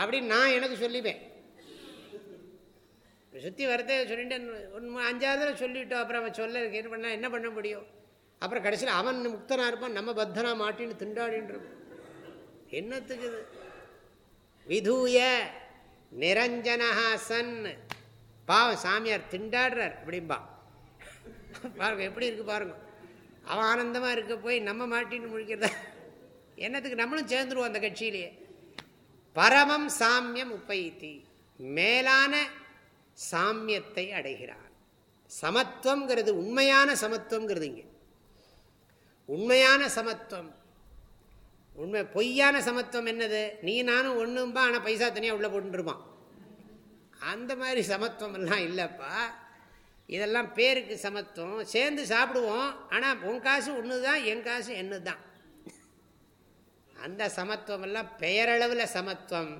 அப்படின்னு நான் எனக்கு சொல்லிப்பேன். சுற்றி வரதே சொல்லிட்டு ஒன்று அஞ்சாவது தடவை சொல்லிவிட்டோம். அப்புறம் அவன் சொல்ல என்ன பண்ண என்ன பண்ண முடியும்? அப்புறம் கடைசியில் அவன் முக்தனாக இருப்பான் நம்ம பத்தனா மாட்டின்னு திண்டாடின்னு என்னத்துக்கு இது? விதூய நிரஞ்சனஹா சன் பாவம் சாமியார் திண்டாடுறார் அப்படிம்பா. பாருங்க எப்படி இருக்கு பாருங்க. அவன் ஆனந்தமாக இருக்க போய் நம்ம மாட்டின்னு முழிக்கிறதா? என்னத்துக்கு நம்மளும் சேர்ந்துருவோம் அந்த கட்சியிலேயே. பரமம் சாமியம் உப்பைத்தி மேலான சாமியத்தை அடைகிறான் சமத்துவங்கிறது உண்மையான சமத்துவங்கிறது இங்கே. உண்மையான சமத்துவம். உண்மை பொய்யான சமத்துவம் என்னது? நீ நானும் ஒன்றும்பா ஆனால் பைசா தனியாக உள்ளே போட்டுருப்பான் அந்த மாதிரி சமத்துவம் எல்லாம் இல்லைப்பா. இதெல்லாம் பேருக்கு சமத்துவம். சேர்ந்து சாப்பிடுவோம் ஆனால் உன் காசு ஒன்று தான் என் காசு என்ன தான் அந்த சமத்துவம் எல்லாம் பெயரளவில் சமத்துவம்.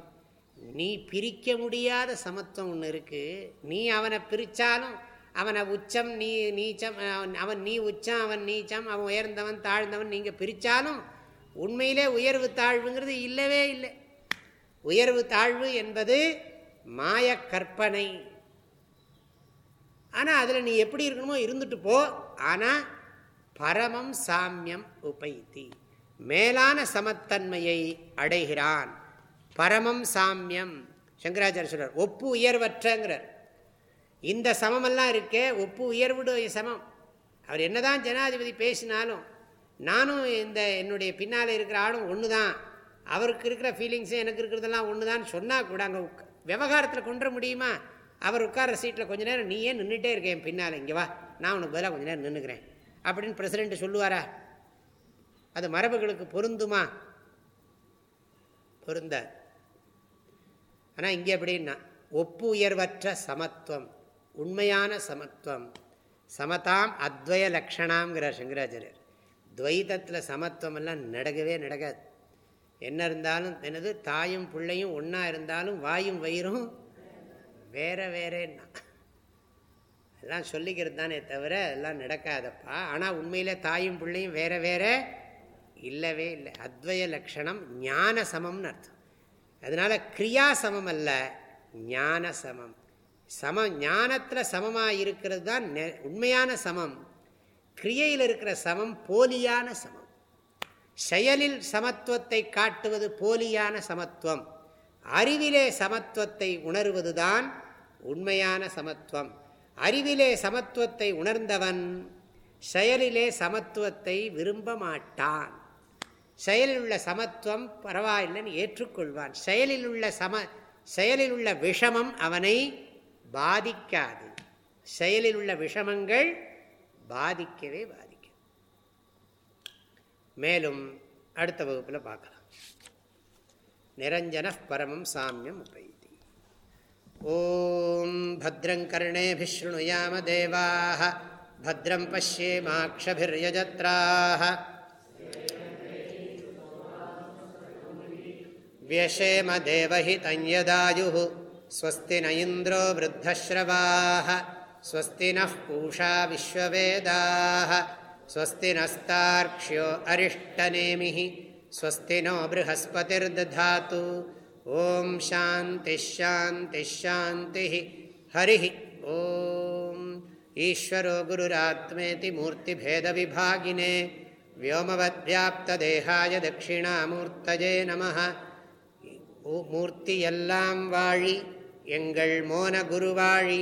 நீ பிரிக்க முடியாத சமத்துவம் ஒன்று இருக்குது நீ அவனை பிரித்தாலும் அவனை உச்சம் நீ நீச்சம் அவன் நீ உச்சம் அவன் நீச்சம் அவன் உயர்ந்தவன் தாழ்ந்தவன் நீங்கள் பிரித்தாலும் உண்மையிலே உயர்வு தாழ்வுங்கிறது இல்லவே இல்லை. உயர்வு தாழ்வு என்பது மாய கற்பனை. ஆனால் அதில் நீ எப்படி இருக்கணுமோ இருந்துட்டு போ. ஆனால் பரமம் சாமியம் உபைத்தி. மேலான சமத்தன்மையை அடைகிறான். பரமம் சாமியம். சங்கராச்சாரிய சொல்றார் ஒப்பு உயர்வற்றங்கிறார். இந்த சமமெல்லாம் இருக்கே ஒப்பு உயர்வுடைய சமம். அவர் என்னதான் ஜனாதிபதி பேசினாலும் நானும் இந்த என்னுடைய பின்னால் இருக்கிற ஆளும் ஒன்று தான் அவருக்கு இருக்கிற ஃபீலிங்ஸும் எனக்கு இருக்கிறதெல்லாம் ஒன்று தான் சொன்னால் கூட அங்கே விவகாரத்தில் கொண்டு முடியுமா? அவர் உட்கார சீட்டில் கொஞ்ச நேரம் நீயே நின்றுட்டே இருக்கேன் பின்னால். இங்கே வா நான் உனக்கு பதிலாக கொஞ்ச நேரம் நின்றுக்கிறேன் அப்படின்னு பிரசிடென்ட் சொல்லுவாரா? அது மரபுகளுக்கு பொருந்துமா? பொருந்த ஆனால் இங்கே எப்படின்னா ஒப்பு உயர்வற்ற சமத்துவம் உண்மையான சமத்துவம் சமதாம் அத்வய லக்ஷணாங்கிற சங்கராச்சாரியர். துவைதத்தில் சமத்துவமெல்லாம் நடக்கவே நடக்காது. என்ன இருந்தாலும் என்னது தாயும் பிள்ளையும் ஒன்றா இருந்தாலும் வாயும் வயிறும் வேற வேறேன்னா. எல்லாம் சொல்லிக்கிறது தானே தவிர எல்லாம் நடக்காதப்பா. ஆனால் உண்மையில் தாயும் பிள்ளையும் வேற வேற இல்லவே இல்லை. அத்வய லக்ஷணம் ஞான சமம்னு அர்த்தம். அதனால் கிரியா சமம் அல்ல ஞான சமம். சம ஞானத்தில் சமமாக இருக்கிறது தான் உண்மையான சமம். கிரியையில் இருக்கிற சமம் போலியான சமம். செயலில் சமத்துவத்தை காட்டுவது போலியான சமத்துவம். அறிவிலே சமத்துவத்தை உணர்வதுதான் உண்மையான சமத்துவம். அறிவிலே சமத்துவத்தை உணர்ந்தவன் செயலிலே சமத்துவத்தை விரும்ப மாட்டான். செயலில் உள்ள சமத்துவம் பரவாயில்லைன்னு ஏற்றுக்கொள்வான். செயலில் உள்ள சம செயலில் உள்ள விஷமம் அவனை பாதிக்காது. செயலில் உள்ள விஷமங்கள் பாதிக்கவே பாதிக்க மேலும் அடுத்த வகுப்பில் பார்க்கலாம் நிரஞ்சன பரமம் சாமியம் உபைதி ஓம் भद्रङ्कर्णेभिशृणुयाम देवाः भद्रं पश्येमाक्षभिर्यजत्राः व्यशेम देवहितञ्यदायुः स्वस्ति न इन्द्रो वृद्धश्रवाः स्वस्ति नः पूषा विश्ववेदाः स्वस्ति नस्तार्क्ष्यो अरिष्टनेमिः स्वस्ति नो बृहस्पतिर्दधातु ॐ शान्तिश्शान्तिश्शान्तिः हरिः ॐ ईश्वरो गुरुरात्मेति मूर्तिभेदविभागिने व्योमवद्व्याप्तदेहाय दक्षिणामूर्तये नमः மூர்த்தி எல்லாம் வாழி எங்கள் மோன குருவாழி